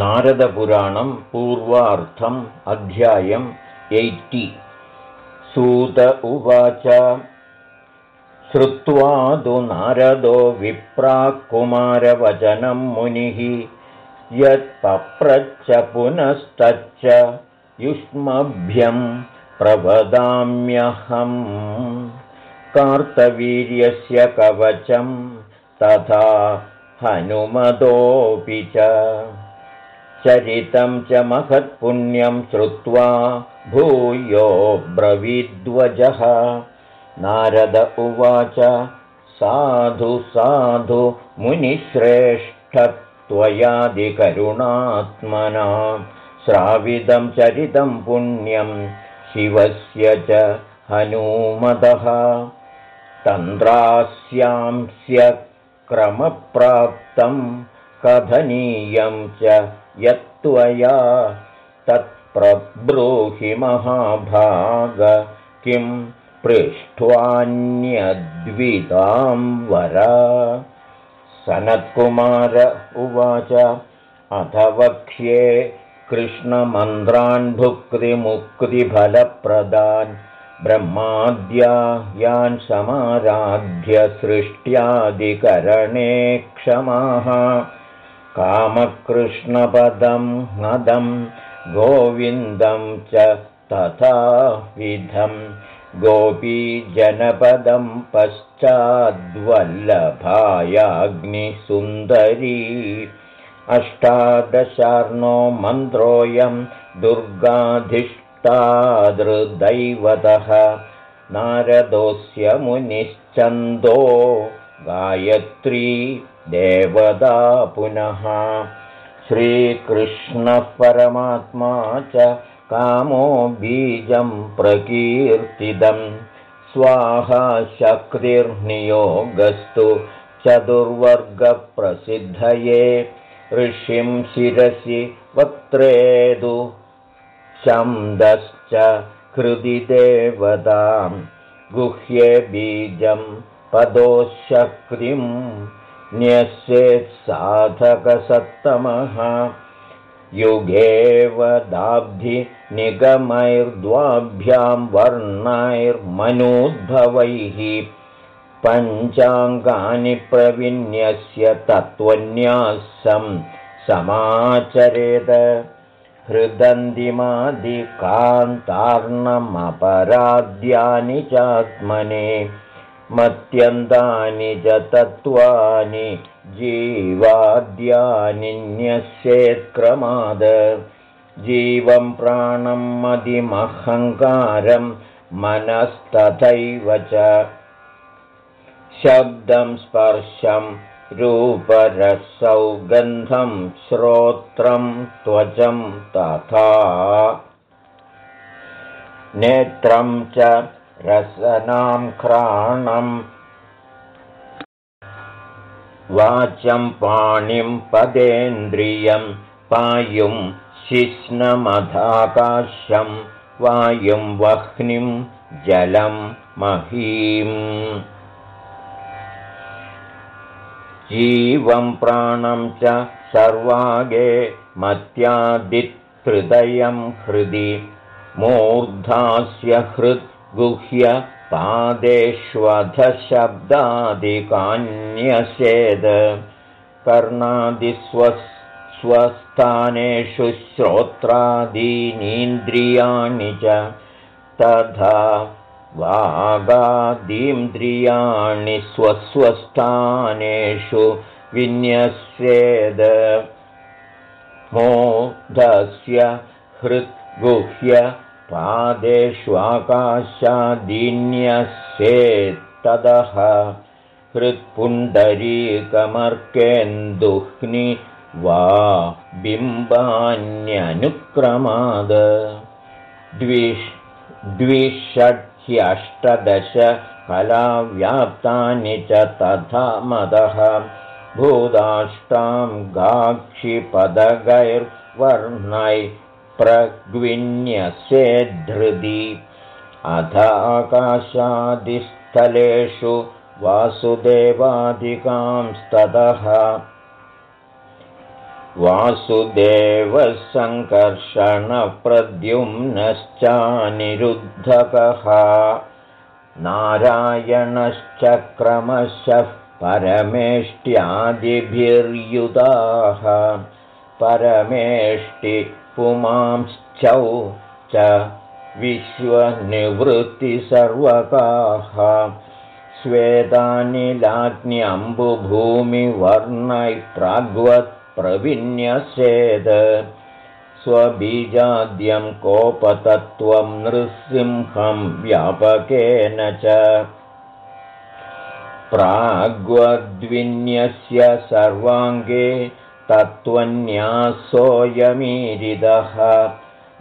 नारदपुराणं पूर्वार्थम् अध्यायम् एय्टि। सूत उवाच श्रुत्वा तु नारदो विप्राक्कुमारवचनं मुनिः यत्पप्रच्च पुनस्तच्च युष्मभ्यं प्रवदाम्यहम् कार्तवीर्यस्य कवचं तथा हनुमतोऽपि च चरितं च महत्पुण्यं श्रुत्वा भूयो ब्रवीद्वजः। नारद उवाच साधु साधु मुनिश्रेष्ठत्वयादिकरुणात्मना श्राविदं चरितं पुण्यं शिवस्य च हनूमतः तन्द्रास्यांस्य क्रमप्राप्तं कथनीयं च यत्त्वया तत्प्रब्रूहि महाभाग किं पृष्ट्वान्यद्वितां वर? सनत्कुमार उवाच अथ वक्ष्ये कृष्णमन्त्रान् भुक्तिमुक्तिफलप्रदान् ब्रह्माद्या यान् समाराध्य सृष्ट्यादिकरणे क्षमाः कामकृष्णपदं नदं गोविन्दं च तथाविधं गोपीजनपदं पश्चाद्वल्लभायाग्निसुन्दरी। अष्टादशार्णो मन्त्रोऽयं दुर्गाधिष्ठादृदैवतः नारदोऽस्य मुनिश्चन्दो गायत्री देवदा पुनः। श्रीकृष्णः परमात्मा च कामो बीजं प्रकीर्तितं स्वाहा शक्तिर्नियोगस्तु चतुर्वर्गप्रसिद्धये। ऋषिं शिरसि वक्त्रेदु शन्दश्च हृदि देवतां। गुह्ये बीजं पदोशक्तिम् न्यस्येत्साधकसत्तमः युगेव दाब्धि निगमैर्द्वाभ्यां वर्णैर्मनोद्भवैः पञ्चाङ्गानि प्रविन्यस्य तत्त्वन्यासं समाचरेत हृदन्तिमादिकान्तार्णमपराद्यानि चात्मने मत्यन्तानि च तत्त्वानि जीवाद्यानि न्यस्येत्क्रमाद जीवं प्राणं मदिमहङ्कारं मनस्तथैव च। शब्दं स्पर्शं रूपरसौगन्धं श्रोत्रं त्वचं तथा। नेत्रं च रसनां घ्राणम् वाचं पाणिं पदेन्द्रियं पायुं शिष्णमधाकाशं वायुं वह्निं जलं महीम्। जीवं प्राणं च सर्वागे मत्यादिहृदयं हृदि मूर्धास्य हृत् गुह्य पादेष्वधशब्दादिकान्यसेद कर्णादिस्वस्थानेषु श्रोत्रादीनीन्द्रियाणि च तथा वागादीन्द्रियाणि स्वस्वस्थानेषु विन्यस्येद। मोधस्य हृद्गुह्य पादेष्वाकाशादीन्यस्येत्तदः हृत्पुण्डरीकमर्केन्दुह्नि वा बिम्बान्यनुक्रमाद। द्विषड्ह्यष्टदश कलाव्याप्तानि च तथा मदः। भूताष्टां गाक्षिपदगैर्वर्णै प्रग्विन्यसेद्धृदि अथ आकाशादिस्थलेषु वासुदेवादिकांस्ततः। वासुदेवसङ्कर्षणप्रद्युम्नश्चानिरुद्धकः। नारायणश्चक्रमशः परमेष्ट्यादिभिर्युताः परमेष्टि पुमांश्चौ च विश्वनिवृत्तिसर्वकाः। स्वेदानिलाज्ञम्बुभूमिवर्णैः प्राग्वत्प्रविन्यसेद स्वबीजाद्यं कोपतत्त्वं नृसिंहं व्यापकेन च। प्राग्वद्विन्यस्य सर्वाङ्गे तत्त्वन्यासोऽयमीरिदः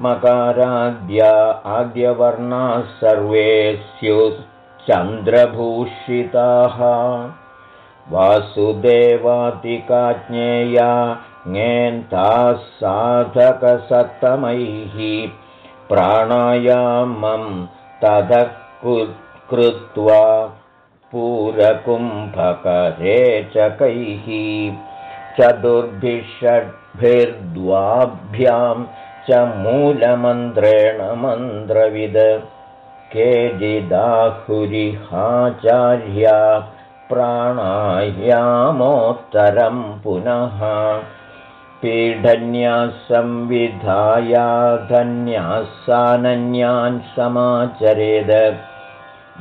मकाराद्या आद्यवर्णाः सर्वे स्युश्चन्द्रभूषिताः वासुदेवातिकाज्ञेया ङेन्ताः साधकसत्तमैः। प्राणायामं ततः कृत्वा पूरकुम्भकरेचकैः चतुर्भिषड्भिर्द्वाभ्यां च मूलमन्त्रेण मन्त्रविद। केजिदाहुरिहाचार्या प्राणायामोत्तरं पुनः। पीडन्यासंविधाया धन्यासानन्यान् समाचरेद।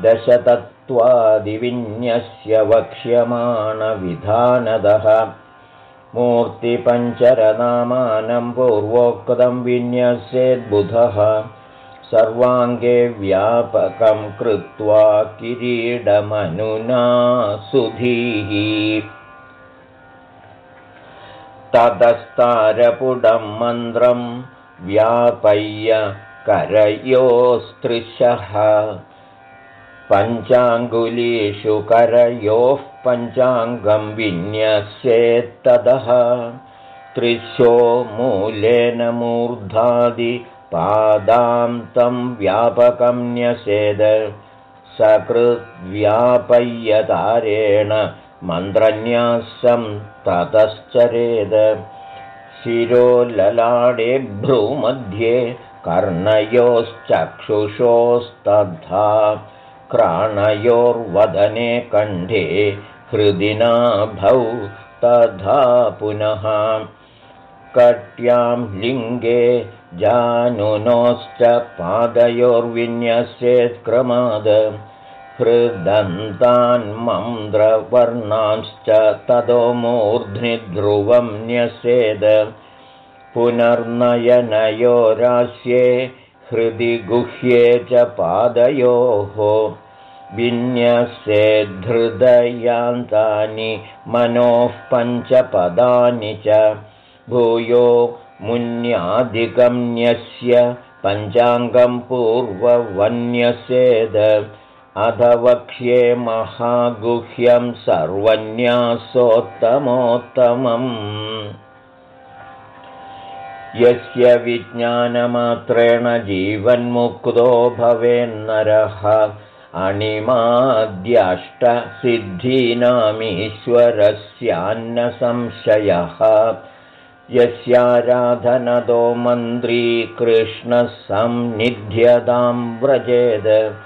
दशतत्त्वादिविन्यस्य वक्ष्यमाणविधानदः मूर्तिपञ्चरनामानं पूर्वोक्तं विन्यसेद्बुधः सर्वाङ्गे व्यापकं कृत्वा किरीडमनुना सुधीः ततस्तारपुडं मन्त्रं व्यापय्य करयोस्तृशः पञ्चाङ्गुलीषु करयोः पञ्चाङ्गं विन्यस्येत्तदः। त्रिशो मूलेन मूर्धादिपादां तं व्यापकं न्यसेद। सकृद्व्यापय्यतारेण मन्त्रन्यासं ततश्चरेद। शिरोललाडे भ्रूमध्ये कर्णयोश्चक्षुषोस्तद्धा क्राणयोर्वदने कण्ठे हृदिनाभौ तथा पुनः कट्यां लिङ्गे जानुनोश्च पादयोर्विन्यस्येत्क्रमाद हृदन्तान्मन्द्रवर्णांश्च ततो मूर्ध्नि ध्रुवं न्यसेद। पुनर्नयनयोरास्ये हृदि गुह्ये च पादयोः विन्यस्येद्धृदयान्तानि मनोः पञ्चपदानि च भूयो मुन्यादिगम्यस्य पञ्चाङ्गं पूर्ववन्यसेद अध वक्ष्ये महागुह्यं सर्वन्यासोत्तमोत्तमम्। यस्य विज्ञानमात्रेण जीवन्मुक्तो भवेन्नरः अणिमाद्यष्टसिद्धीनामीश्वरस्यान्नसंशयः। यस्याराधनदो मन्त्रीकृष्णः संनिध्यतां व्रजेद।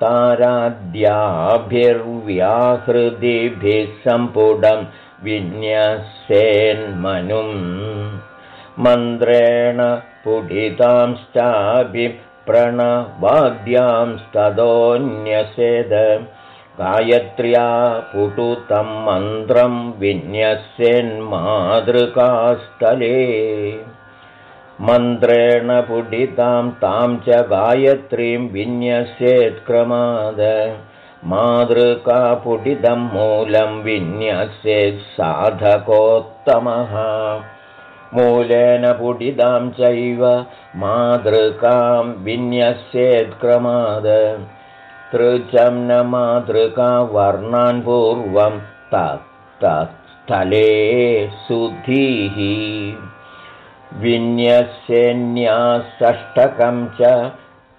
ताराद्याभिर्व्याहृदिभिः सम्पुडं विन्यसेन्मनुम्। मन्त्रेण पुटितांश्चाभिप्रणवाद्यांस्तदोऽन्यसेद गायत्र्या पुटुतं मन्त्रं विन्यस्यन्मातृकास्थले। मन्त्रेण पुटितां तां च गायत्रीं विन्यस्येत्क्रमाद। मातृकापुटितं मूलं विन्यस्येत् साधकोत्तमः मूलेन पुटिदां चैव मातृकां विन्यस्येत्क्रमाद। तृचं न मातृका वर्णान् पूर्वं तत्तत्स्थले सुधीः। विन्यस्यन्यासष्टकं च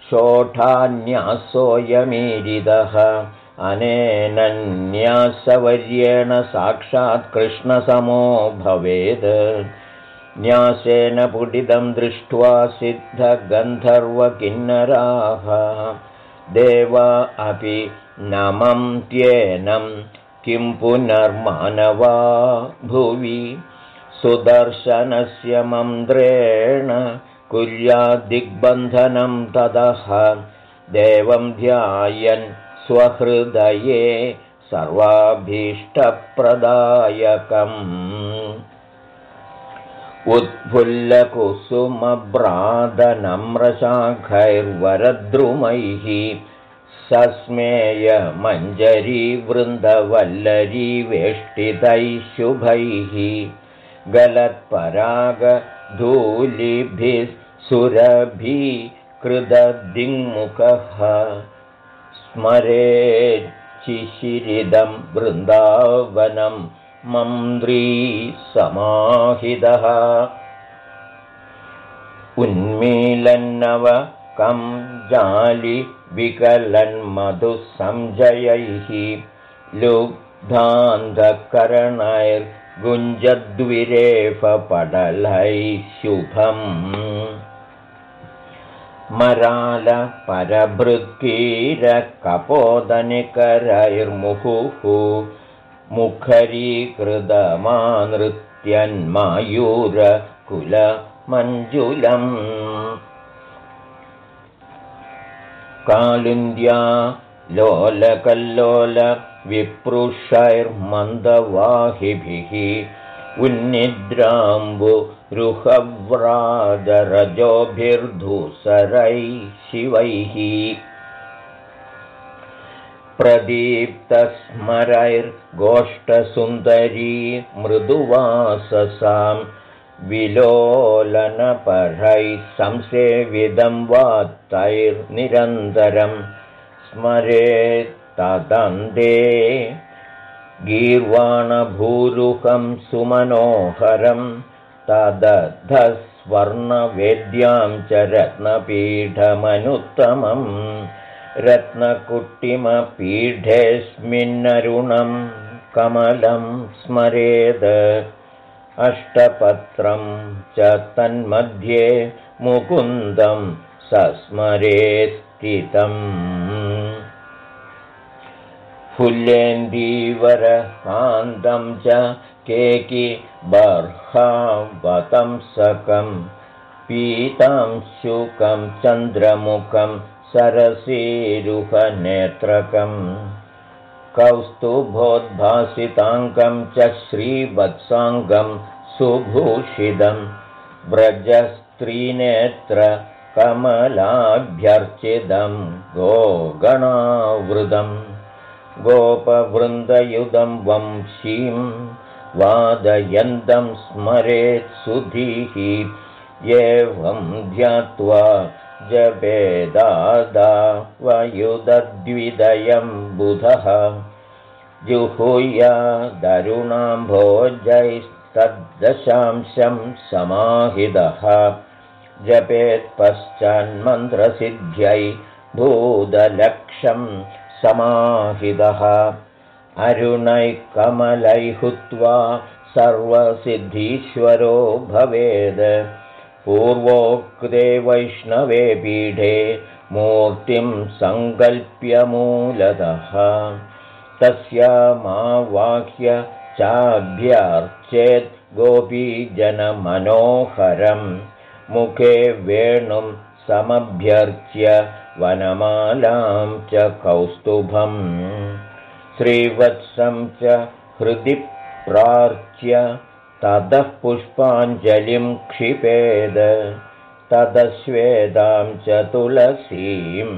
शोठान्यासोऽयमीरिदः। अनेनन्यासवर्येण साक्षात् कृष्णसमो भवेत् न्यासेन पुटितं दृष्ट्वा सिद्धगन्धर्वकिन्नराः। देवा अपि नमं त्येनं किं पुनर्मानवा भुवि। सुदर्शनस्य मन्त्रेण कुर्याद्दिग्बन्धनं ततः। देवं ध्यायन् स्वहृदये सर्वाभीष्टप्रदायकम् उत्फुल्लकुसुमभ्रादनम्रशाखैर्वरद्रुमैः सस्मेयमञ्जरी वृन्दवल्लरी वेष्टितैः शुभैः गलत्परागधूलिभिः सुरभिकृददिङ्मुखः स्मरेच्चिशिरिदं वृन्दावनं मन्द्री समाहितः उन्मीलन्नव कं जालि विकलन्मधुसंजयैः लुब्धान्धकरणैर्गुञ्जद्विरेफपटलैः शुभम् मरालपरभृत्कीरकपोदनिकरैर्मुहुः मुखरीकृतमानृत्यन्मायूरकुलमञ्जुलम्। कालिन्द्या लोलकल्लोलविप्रुषैर्मन्दवाहिभिः उन्निद्राम्बुरुहव्राजरजोभिर्धूसरैः शिवैः प्रदीप्तस्मरैर्गोष्ठसुन्दरी मृदुवाससां विलोलनपरैः संसेविदं वात्तैर्निरन्तरं स्मरेत्तदन्ते गीर्वाणभूरुकं सुमनोहरं तदधस्वर्णवेद्यां च रत्नपीठमनुत्तमम् रत्नकुट्टिमपीठेऽस्मिन्नरुणं कमलं स्मरेद। अष्टपत्रं च तन्मध्ये मुकुन्दं सस्मरेत्स्थितम् फुल्लेन्दीवरकान्तं च केकि बर्हावतंसकं पीतांशुकं चन्द्रमुखं सरसीरुहनेत्रकम् कौस्तुभोद्भासिताङ्गं च श्रीवत्साङ्गं सुभूषितं व्रजस्त्रीनेत्र कमलाभ्यर्चितं गोगणावृदम् गोपवृन्दयुधं वंशीं वादयन्तं स्मरेत् सुधीः एवं ध्यात्वा वयुदद्विदयं बुधः जुहुयादरुणाम्भोजैस्तद्दशांशं समाहितः। जपेत्पश्चान्मन्त्रसिद्ध्यै भूदलक्षं समाहितः। अरुणैः हुत्वा सर्वसिद्धीश्वरो भवेद् पूर्वोक्ते वैष्णवे पीठे मूर्तिं सङ्कल्प्य मूलतः तस्यामावाह्य चाभ्यर्चेत् गोपीजनमनोहरं मुखे वेणुं समभ्यर्च्य वनमालां च कौस्तुभम्। श्रीवत्सं च हृदि प्रार्च्य ततः पुष्पाञ्जलिं क्षिपेद ततश्वेदां च तुलसीं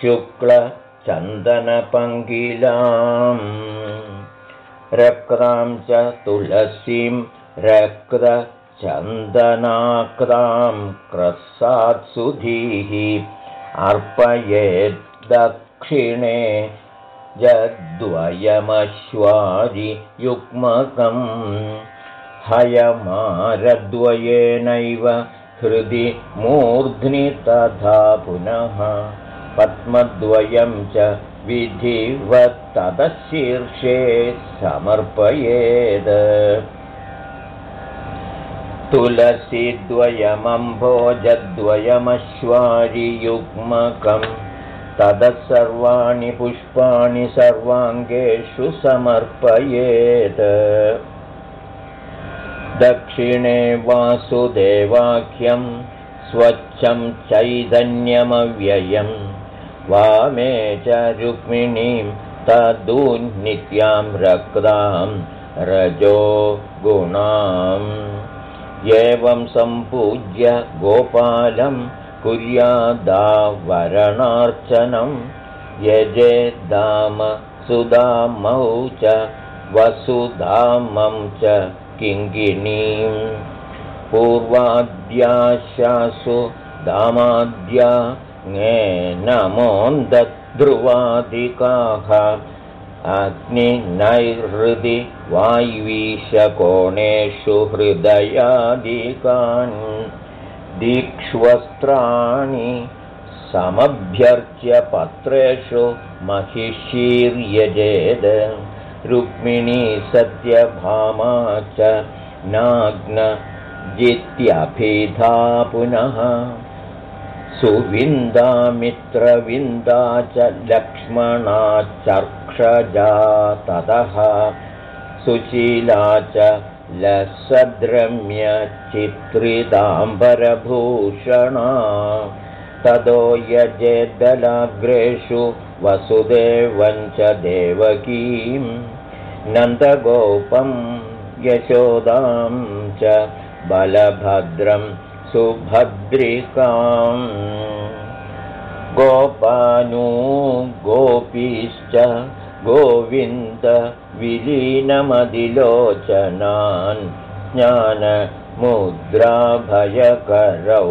शुक्लचन्दनपङ्गिलाम्। रक्तां च तुलसीं रक्तचन्दनाक्रां क्रस्सात्सुधीः अर्पयेद्दक्षिणे यद्वयमश्वादियुग्मकम् हयमारद्वयेनैव हृदि मूर्ध्नि तथा पुनः पद्मद्वयं च विधिवत्ततशीर्षे समर्पयेत् तुलसीद्वयमम्भोजद्वयमश्वारियुग्मकम् ततः सर्वाणि पुष्पाणि सर्वाङ्गेषु समर्पयेत् दक्षिणे वासुदेवाख्यं स्वच्छं चैतन्यमव्ययम्। वामे च रुक्मिणीं तदून्नित्यां रक्तां रजो गुणाम्। एवं सम्पूज्य गोपालं कुर्यादावरणार्चनं। यजेदाम सुदामौ च वसुधामं च किङ्गिणीं पूर्वाद्याशासु दामाद्या नमोन्दध्रुवादिकाः अग्निनैहृदि वायुवीशकोणेषु हृदयादिकान् दीक्ष्वस्त्राणि समभ्यर्च्य पत्रेषु महिषीर्यजेद रुक्मिणी सत्यभामा च नाग्नजित्यभिधा पुनः। सुविन्दामित्रविन्दा च लक्ष्मणाचर्क्षजा ततः सुशीला च लसद्रम्यचित्रिताम्बरभूषणा ततो यजेदलाग्रेषु वसुदेवं च देवकीम् नन्दगोपं यशोदां च बलभद्रं सुभद्रिकाम् गोपानु गोपीश्च गोविन्दविलीनमदिलोचनान् ज्ञानमुद्राभयकरौ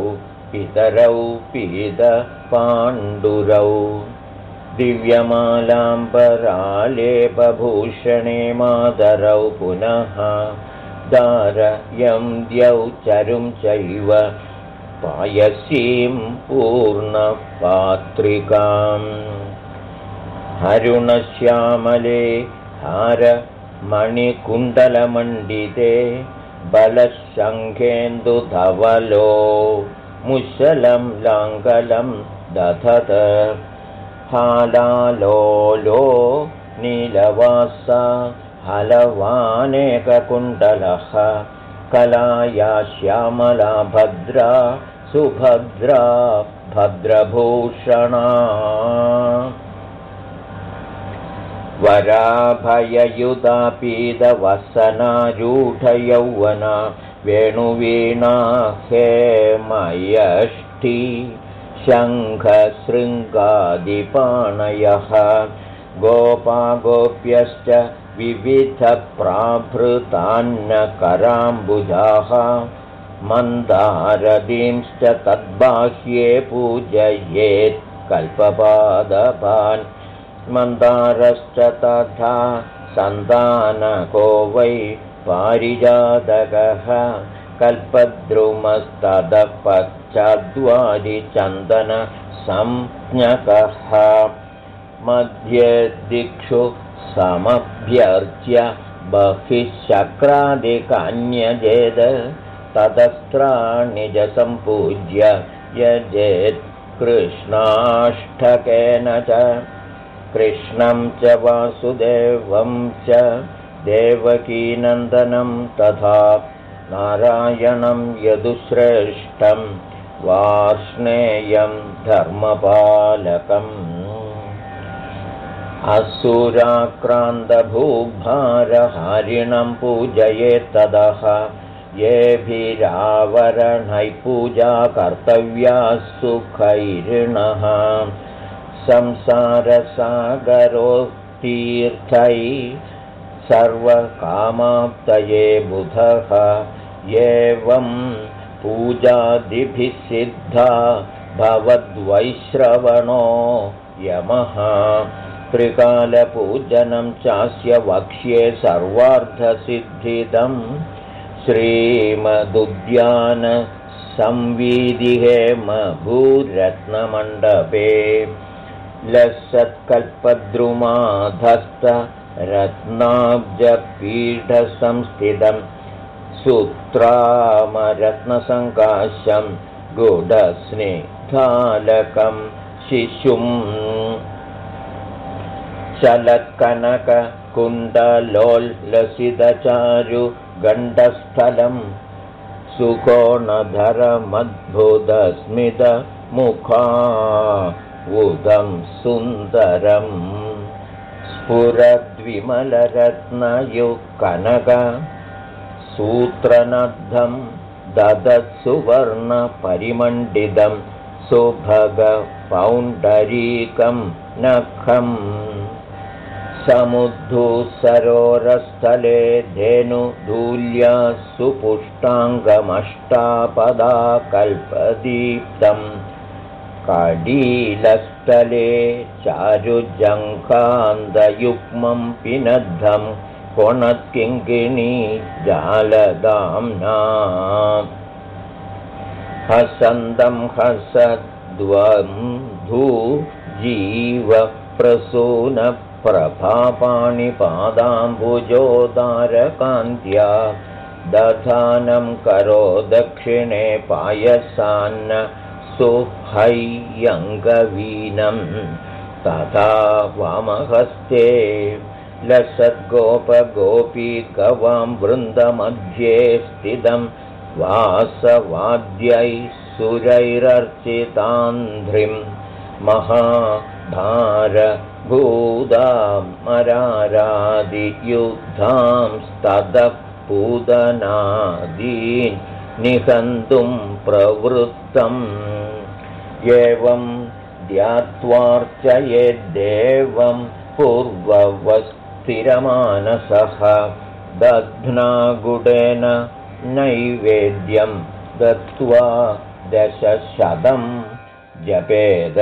पितरौ पीतपाण्डुरौ दिव्यमालाम्बरालेपभूषणे मातरौ पुनः दारयं द्यौ चरुं चैव पायसीं पूर्णपात्रिकाम्। हरुणश्यामले हारमणिकुण्डलमण्डिते बलशङ्खेन्दुधवलो मुशलं लाङ्गलं दधत हालालोलो नीलवासा हलवानेककुण्डलः कलाया श्यामला भद्रा सुभद्रा भद्रभूषणा। वराभययुतापीतवसनारूढयौवना वेणुवीणा हेमयष्टि शङ्खशृङ्गादिपाणयः। गोपागोप्यश्च विविधप्राभृतान्नकराम्बुजाः। मन्दारदींश्च तद्बाह्ये पूजयेत् कल्पपादपान्। मन्दारश्च तथा सन्तानको वै पारिजातकः कल्पद्रुमस्तदपश्चद्वारिचन्दनसंज्ञकः मध्ये दिक्षु समभ्यर्च्य बहिः शक्रादिकान्यजेद ततस्त्राणिजसम्पूज्य यजेत् कृष्णाष्टकेन च। कृष्णं च वासुदेवं च देवकीनन्दनं तथा नारायणं यदुश्रेष्ठं वार्ष्णेयं धर्मपालकम्। असुराक्रान्तभूभारहारिणं पूजयेत्तदः येभिरावरणैः पूजा कर्तव्या सुखैरिणः संसारसागरोत्तीर्थै सर्वकामाप्तये बुधः। एवं पूजादिभिः सिद्धा भवद्वैश्रवणो यमः। त्रिकालपूजनं चास्य वक्ष्ये सर्वार्धसिद्धिदं भूरत्नमण्डपे लसत्कल्पद्रुमाधस्त रत्नाब्जपीठसंस्थितं सूत्रामरत्नसङ्काशं गुडस्निग्धालकं शिशुम् चलत्कनककुण्डलोल्लसितचारु गण्डस्थलं सुकोणधरमद्भुतस्मितमुखा उदं सुन्दरम् स्फुरद्विमलरत्नयुक्कनक सूत्रनद्धं ददत्सुवर्णपरिमण्डितं सुभगपौण्डरीकं नखम् समुद्धुसरोरस्थले धेनुधूल्या सुपुष्टाङ्गमष्टापदा कल्पदीप्तम् कडीलस्थले चारुजङ्कान्तयुग्मं पिनद्धं कोणत्किङ्किणी जालदाम्ना हसन्तं हसद्वन्धू जीवप्रसूनप्रभापाणिपादाम्बुजोदारकान्त्या दधानं करो दक्षिणे पायसान्न सुहय्यङ्गवीनं तथा वामहस्ते लसद्गोपगोपी गवां वृन्दमध्ये स्थितं वासवाद्यैः सुरैरर्चितान्ध्रिं महाभारभूदामरारादियुद्धां पूदनादीन् निहन्तुं प्रवृत्तम् एवं ध्यात्वार्चयेद्देवं पूर्ववस्थिरमानसः दध्नागुडेन नैवेद्यं दत्त्वा दशशतं जपेद।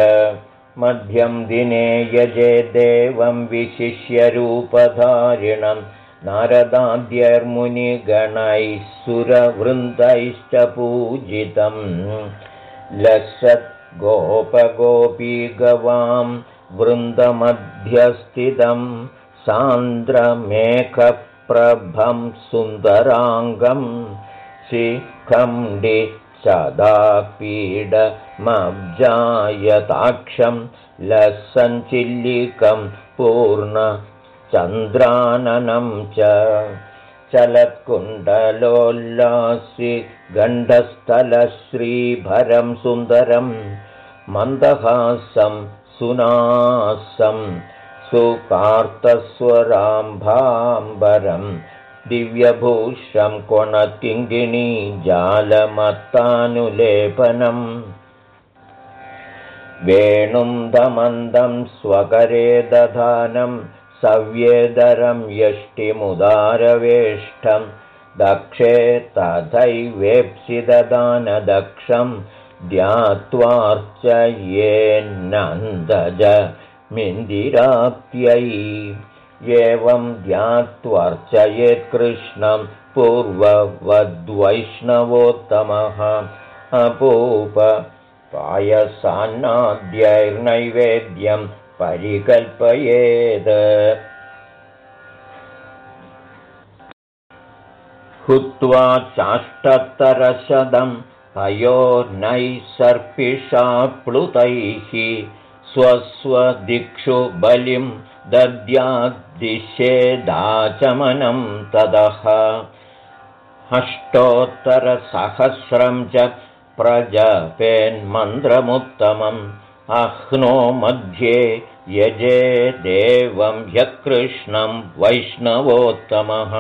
मध्यं दिने यजे देवं विशिष्यरूपधारिणं नारदाद्यर्मुनिगणैः सुरवृन्दैश्च पूजितम् लसत् गोपगोपीगवां वृन्दमध्यस्थितं सान्द्रमेकप्रभं सुन्दराङ्गं शिखण्डि सदापीडमब्जायताक्षं लसञ्चिल्लिकं पूर्णचन्द्राननं च चलत्कुण्डलोल्लासि गण्डस्थलश्रीभरं सुन्दरं मन्दहासं सुनासं सुकार्तस्वराम्भाम्बरं दिव्यभूषं कोणकिङ्गिणी जालमत्तानुलेपनम् वेणुं दमन्दं स्वकरे दधानं सव्येदरं यष्टिमुदारवेष्टं दक्षे तथैवेप्सिददानदक्षं ध्यात्वार्चयेन्नन्दज मिन्दिराप्यै एवं ध्यात्वर्चयेत्कृष्णं पूर्ववद्वैष्णवोत्तमः। अपूप पायसान्नाद्यैर्नैवेद्यं परिकल्पयेत् हुत्वा चाष्टत्तरशतं सर्पिषाप्लुतैः स्वस्वदिक्षु बलिं दद्याद्दिशेदाचमनं तदः अष्टोत्तरसहस्रं च प्रजपेन्मन्त्रमुत्तमम्। अह्नो मध्ये यजे देवं ह्यकृष्णं वैष्णवोत्तमः।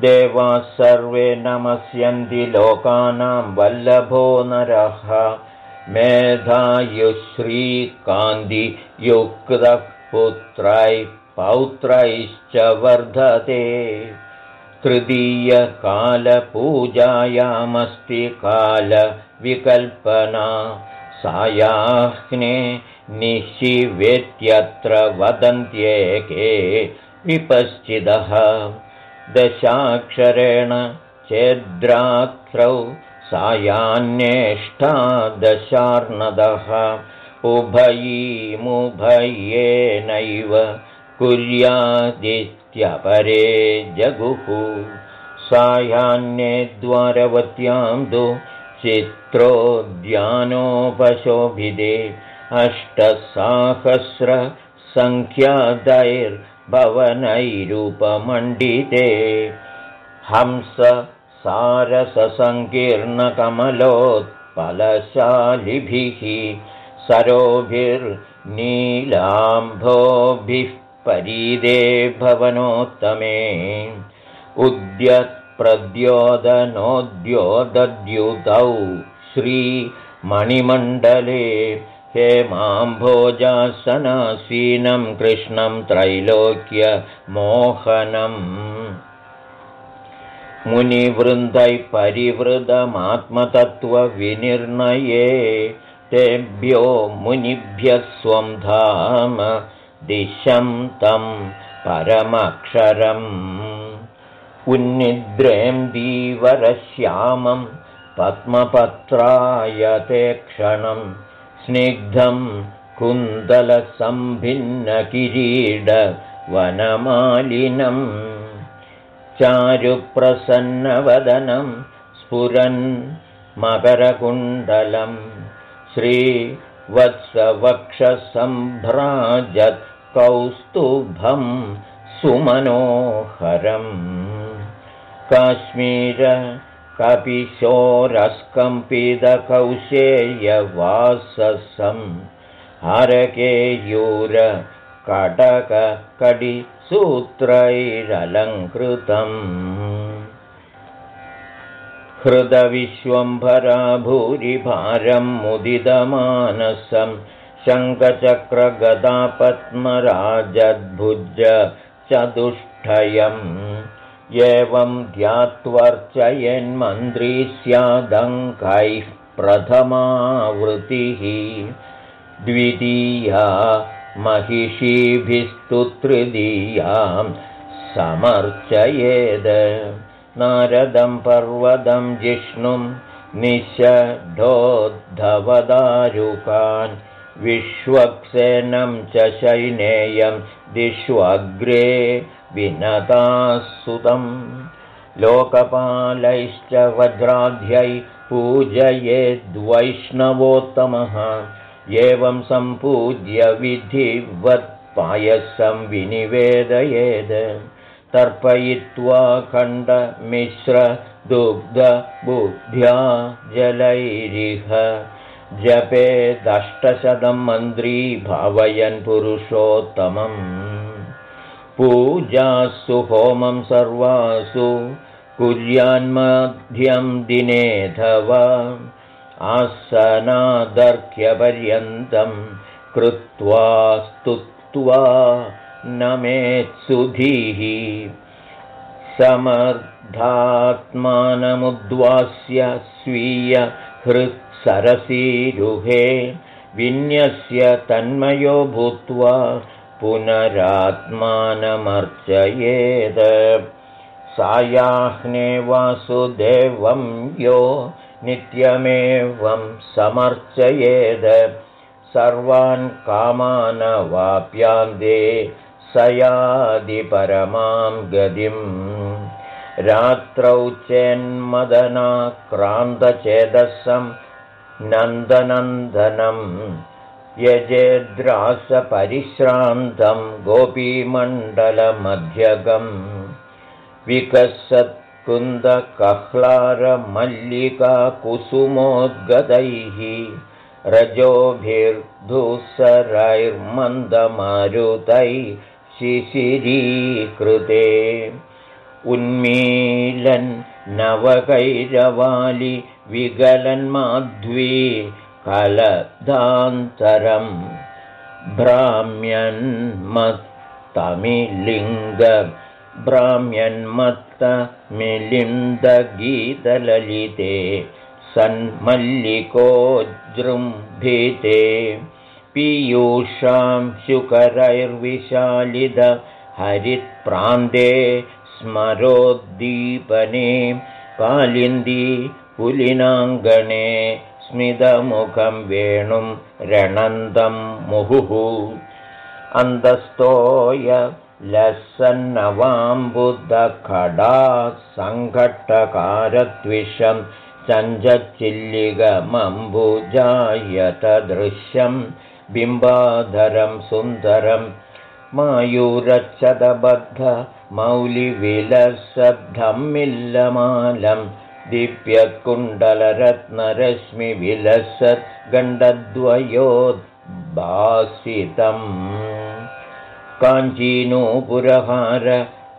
देवाः सर्वे नमस्यन्ति लोकानां वल्लभो नरः मेधायुश्रीकान्तियुक्तः पुत्रैः पौत्रैश्च वर्धते। तृतीयकालपूजायामस्ति कालविकल्पना। सायाह्ने निशिवेत्यत्र वदन्त्येके विपश्चिदः दशाक्षरेण चेद्रात्रौ सायान्येष्टादशार्णदः उभयीमुभयेनैव कुर्यादित्यपरे जगुः। सायान्ये द्वारवत्यां तु चित्रोद्यानोपशोभिते। अष्टसाहस्रसङ्ख्यादैर्भवनैरूपमण्डिते हंस सारससङ्कीर्णकमलोत्पलशालिभिः सरोभिर्नीलाम्भोभिः परीदे भवनोत्तमे। उद्यत्प्रद्योदनोद्योदद्युतौ श्रीमणिमण्डले हेमाम्भोजासनासीनं कृष्णं त्रैलोक्यमोहनम् मुनिवृन्दै परिवृतमात्मतत्त्वविनिर्णये तेभ्यो मुनिभ्यः स्वं धाम दिशं तं परमक्षरम्। उन्निद्रें दीवरश्यामं पद्मपत्रायते क्षणं स्निग्धं कुन्दलसम्भिन्नकिरीडवनमालिनम् चारुप्रसन्नवदनं स्फुरन् मकरकुण्डलं श्रीवत्सवक्षसम्भ्राजत् कौस्तुभं सुमनोहरम् काश्मीर कपिशोरस्कम्पितकौशेयवाससं हरकेयूर सूत्रैरलङ्कृतम्। हृदविश्वम्भरा भूरिभारं मुदितमानसं शङ्खचक्रगदापद्मराजद्भुज चतुष्टयम्। एवं ध्यात्वर्चयन्मन्त्री स्यादङ्कैः प्रथमावृतिः। द्वितीया महिषीभिस्तु तृतीयां समर्चयेद। नारदं पर्वतं जिष्णुं निषढोद्धवदारुकान् विश्वक्सेनं च शैनेयं दिष्वग्रे विनतासुतं लोकपालैश्च वज्राध्यै पूजयेद्वैष्णवोत्तमः एवं सम्पूज्य विधिवत्पायसं विनिवेदयेद्। तर्पयित्वा खण्डमिश्रदुग्धबुद्ध्या जलैरिह। जपेदष्टशतं मन्त्री भावयन् पुरुषोत्तमम्। पूजासु होमं सर्वासु कुर्यान्मध्यं दिनेऽथवा आसनादर्घ्यपर्यन्तं कृत्वा स्तुत्वा नमेत्सुधीः। समर्थात्मानमुद्वास्य स्वीय हृत्सरसीरुहे विन्यस्य तन्मयो भूत्वा पुनरात्मानमर्चयेद सायाह्ने वासुदेवं यो नित्यमेवं समर्चयेद। सर्वान् कामानवाप्यान्दे स यादिपरमां गतिम् रात्रौ चेन्मदनाक्रान्तचेदसं नन्दनन्दनं यजेद्रासपरिश्रान्तं गोपीमण्डलमध्यगम्। विकसत् कुन्दकह्लारमल्लिकाकुसुमोद्गदैः रजोभिर्धूसरैर्मन्दमारुतैः शिशिरीकृते। उन्मीलन् नवकैरवालि विगलन्माध्वी कलदान्तरम् भ्राम्यन्मत्तमिलिङ्ग भ्राम्यन्मत्तमिलिन्दगीतललिते सन्मल्लिकोजृम्भिते पीयूषां शुकरैर्विशालिद हरित्प्रान्ते स्मरोद्दीपने कालिन्दी पुलिनाङ्गणे स्मितमुखं वेणुं रणन्दं मुहुः। अन्तस्तोय लसन्नवाम्बुद्धखडा सङ्घट्टकारद्विषं चञ्जच्चिल्लिगमम्बुजायतदृश्यं बिम्बाधरं सुन्दरं मायूरच्छदबद्ध मौलिविलसद्धं काञ्चीनूपुरहार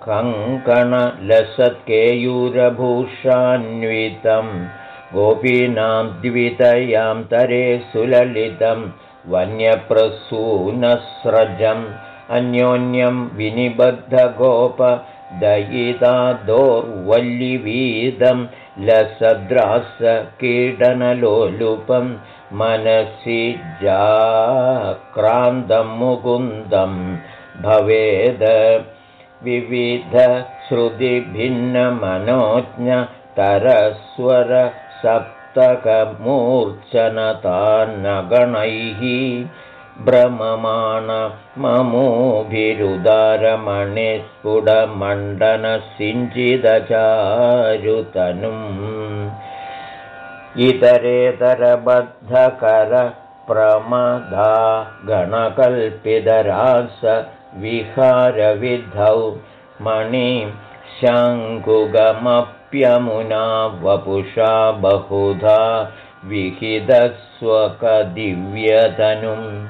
कङ्कणलसत्केयूरभूषान्वितं गोपीनां द्वितयां तरे सुललितं वन्यप्रसूनस्रजम्। अन्योन्यं विनिबद्धगोपदयितादोर्वल्लिवीदं लसद्रासकीडनलोलुपं मनसि जाक्रान्तं मुकुन्दं भवेद। विविधश्रुतिभिन्नमनोज्ञतरस्वरसप्तकमूर्च्छनतान्नगणैः भ्रममाणममोभिरुदारमणिस्फुटमण्डनसिञ्चिदचारुतनुम् इतरेतरबद्धकरप्रमदा गणकल्पितरास विहारविधौ मणिशङ्कुगमप्यमुना वपुषा बहुधा विहितस्वकदिव्यतनुम्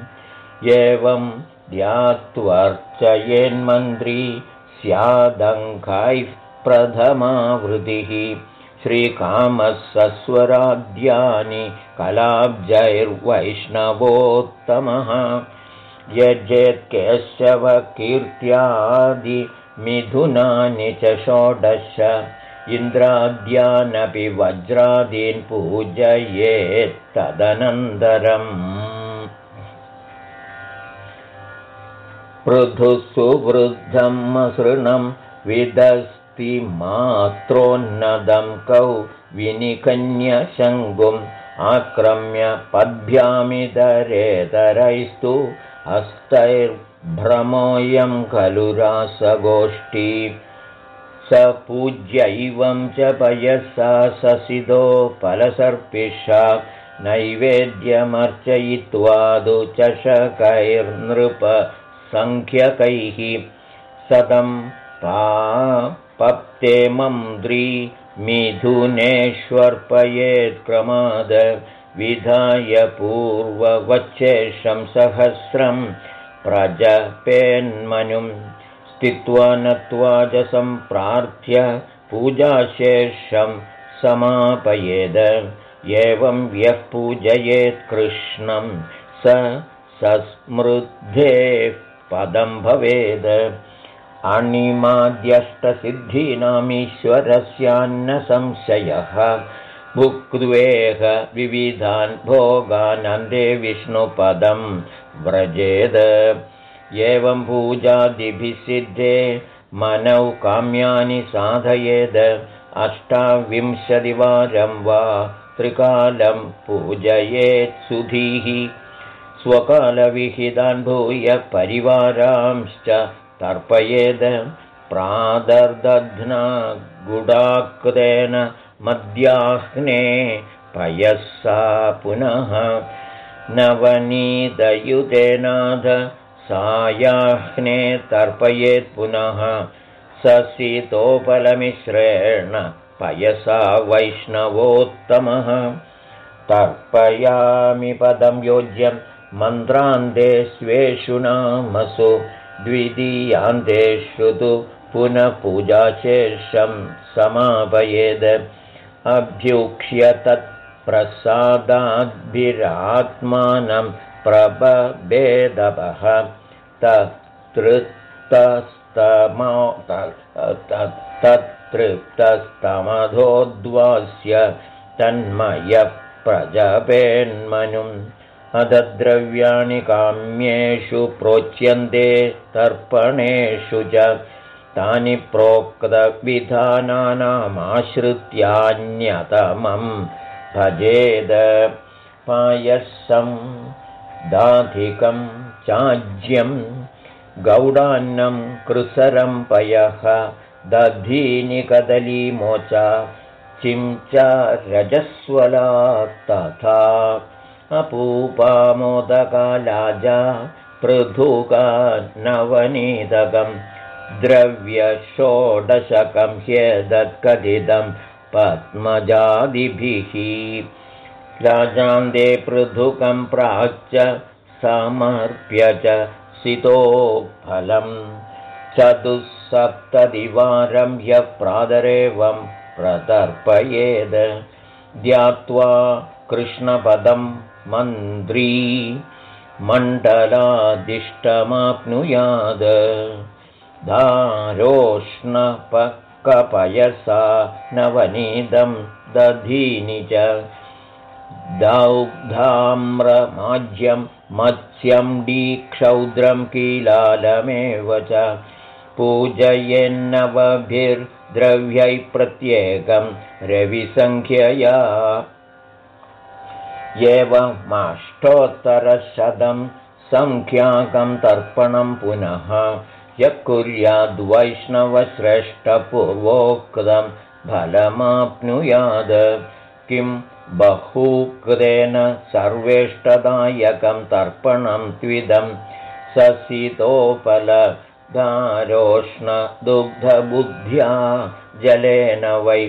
एवं ध्यात्वर्चयेन्मन्त्री स्यादङ्कैः प्रथमावृतिः। श्रीकामः सस्वराद्यानि कलाब्जैर्वैष्णवोत्तमः यज्जेत्केशवकीर्त्यादिमिथुनानि च षोडश इन्द्राद्यानपि वज्रादीन् पूजयेत्तदनन्तरम् पृथुसुवृद्धं मसृणं विदस्ति मात्रोन्नदं कौ विनिकन्यशङ्गुम् आक्रम्य पद्भ्यामितरेतरैस्तु हस्तैर्भ्रमोऽयं खलु रासगोष्ठी। स पूज्यैवं च पयसा ससिदो फलसर्पिषा। नैवेद्यमर्चयित्वादु चषकैर्नृप सङ्ख्यकैः सदं पापप्ते मन्त्री मिथुनेष्वर्पयेत्क्रमाद विधाय पूर्ववच्चेषं सहस्रं प्रजपेन्मनुं स्थित्वा नत्वा च सम्प्रार्थ्य पूजाशेषं समापयेद। एवं यः पूजयेत्कृष्णं स सस्मृद्धेः पदं भवेद्। अणिमाद्यष्टसिद्धीनामीश्वरस्यान्नसंशयः भुक्त्वेह विविधान् भोगानन्दे विष्णुपदं व्रजेद। एवं पूजादिभिसिद्धे मनौ काम्यानि साधयेद। अष्टाविंशतिवारं वा त्रिकालं पूजयेत्सुधीः स्वकालविहितान् भूय परिवारांश्च तर्पयेद। प्रादर्दध्ना गुडाकृतेन मद्याह्ने पयःसा पुनः नवनीतयुतेनाथ सायाह्ने तर्पयेत् पुनः ससितोपलमिश्रेण पयसा वैष्णवोत्तमः। तर्पयामि पदं योज्यम् मन्त्रान्ते स्वेषु नामसु द्वितीयान्तेषु तु पुनः पूजाशेषं समापयेद अभ्युक्ष्य तत्प्रसादाद्भिरात्मानं प्रबभेदपः तत्तृप्तस्तमधोद्वास्य तन्मयप्रजपेन्मनुम् अधद्रव्याणि काम्येषु प्रोच्यन्ते तर्पणेषु च तानि प्रोक्तविधानानामाश्रित्यान्यतमं भजेद पायसं दाधिकं चाज्यं गौडान्नं कृसरं पयः दधीनि कदलीमोचा चिञ्चा रजस्वला तथा अपूपामोदकालाजा पृथुका नवनीतकं द्रव्यषोडशकं ह्येदत्कथितं पद्मजादिभिः राजान्ते पृथुकं प्राच्च समर्प्य च सितोफलं चतुःसप्तदिवारं ह्यः प्रादरेवं प्रतर्पयेद्। ध्यात्वा कृष्णपदं मन्त्री मण्डलादिष्टमाप्नुयाद धारोष्णपक्कपयसा नवनीदं दधीनि च दौग्धाम्रमाज्यं मत्स्यं डीक्षौद्रं कीलालमेव च पूजयेन्नवभिर्द्रव्यैः प्रत्येकं रविसङ्ख्यया। एवमाष्टोत्तरशतं सङ्ख्याकं तर्पणं पुनः यः कुर्याद्वैष्णवश्रेष्ठपूर्वोक्तं फलमाप्नुयाद। किं बहूकृतेन सर्वेष्टदायकं तर्पणं त्विदं ससितोपलदारोष्णदुग्धबुद्ध्या जलेन वै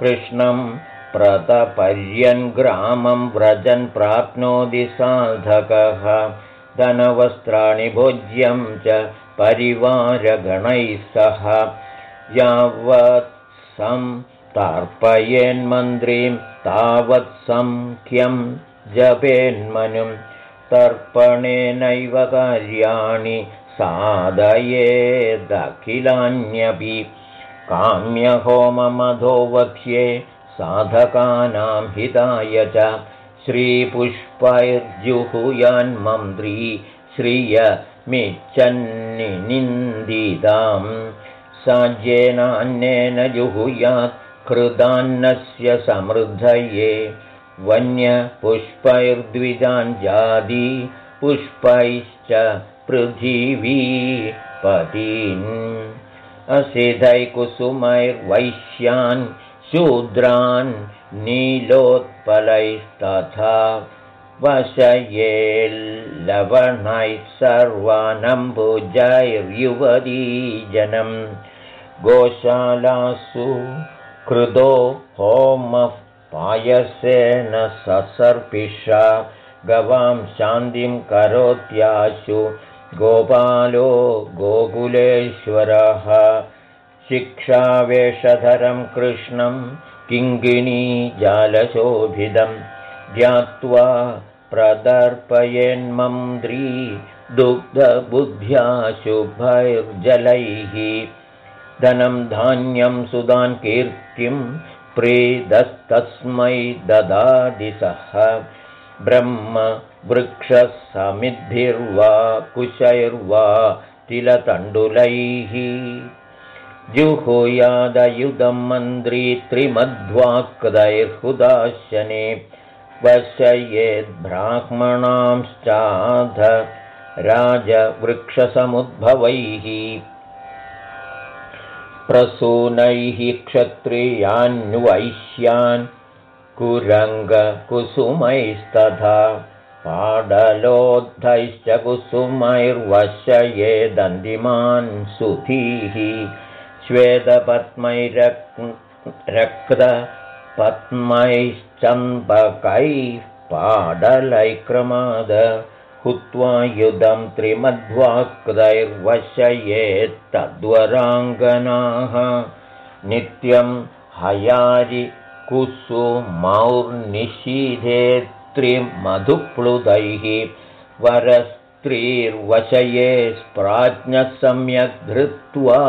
कृष्णं प्रतपर्यन्ग्रामं व्रजन् प्राप्नोति साधकः। धनवस्त्राणि भोज्यं च परिवारगणैः सह यावत् सं तर्पयेन्मन्त्रीं तावत् सङ्ख्यं जपेन्मनुं तर्पणेनैव कार्याणि साधयेदखिलान्यपि। काम्यहोममधो वक्ष्ये साधकानां हिताय च श्रीपुष्पैर्जुहुयान्मन्त्री श्रियमिच्छन्निन्दितां साज्येनान्येन जुहुयात् कृदान्नस्य समृद्धये। वन्यपुष्पैर्द्विजाञ्जादी पुष्पैश्च पृथिवी पतीन्। असिधैकुसुमैर्वैश्यान् शूद्रान् नीलोत्पलैस्तथा वशयेल्लवणैः सर्वानम्बुजैर्युवदीजनं गोशालासु कृदो होमः पायसेन ससर्पिषा गवां शान्तिं करोत्याशु। गोपालो गोकुलेश्वरः शिक्षावेषधरं कृष्णं किङ्गिणीजालशोभितं ध्यात्वा प्रदर्पयेन्मन्त्री दुग्धबुद्ध्या शुभैर्जलैः धनं धान्यं सुदान् कीर्तिं प्रीदस्तस्मै ददादिशः ब्रह्म वृक्षसमिद्भिर्वा कुशैर्वा तिलतण्डुलैः। जुहुयादयुधं मन्त्री त्रिमध्वाक्दैर्हुदाशने वशयेद्ब्राह्मणांश्चाध राजवृक्षसमुद्भवैः प्रसूनैः क्षत्रियान्वैश्यान् कुरङ्गकुसुमैस्तथा पाडलोद्धैश्च कुसुमैर्वशये दन्दिमान् सुधीः श्वेतपद्मैरक्तपद्मैश्चम्बकैः पाडलैक्रमाद हुत्वा युधं त्रिमध्वाक्तैर्वशयेत्तद्वराङ्गनाः नित्यं हयारि त्रिमधुप्लुतैः वरस्त्रीर्वशये स्प्राज्ञः सम्यक् धृत्वा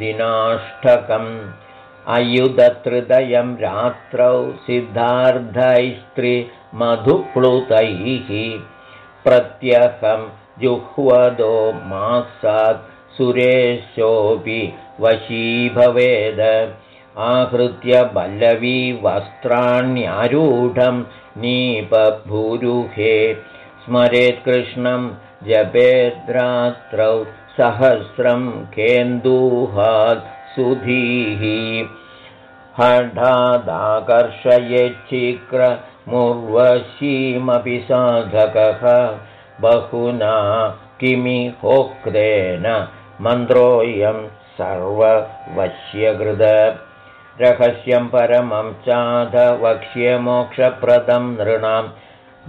दिनाष्टकम् अयुधत्रिदयं रात्रौ सिद्धार्धैस्त्रिमधुप्लुतैः प्रत्यहं जुह्वदो मासात् सुरेशोऽपि वशी भवेद आहृत्य बल्लवी वस्त्राण्यारूढं नीपभूरुहे। स्मरेत्कृष्णं जपेद्रात्रौ सहस्रं केन्दुहात् सुधीः। हठादाकर्षयेच्छिक्रमुर्वशीमपि साधकः। बहुना किमि होक्तेन मन्त्रोऽयं सर्ववश्यकृद रहस्यं परमं चाधवक्ष्य मोक्षप्रदं नृणां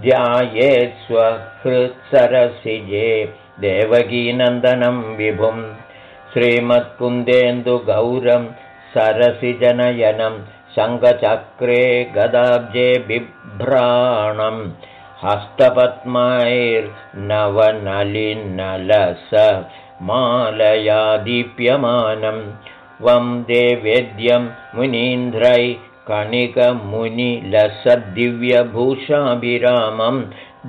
ध्यायेत्स्वहृत्सरसिजे देवकीनन्दनं विभुं श्रीमत्कुन्देन्दुगौरं सरसिजनयनं शङ्खचक्रे गदाब्जे बिभ्राणं हस्तपद्मैर्नवनलिनलस मालया दीप्यमानं वन्दे वेद्यं मुनीन्द्रै कणिकमुनिलसद्दिव्यभूषाभिरामं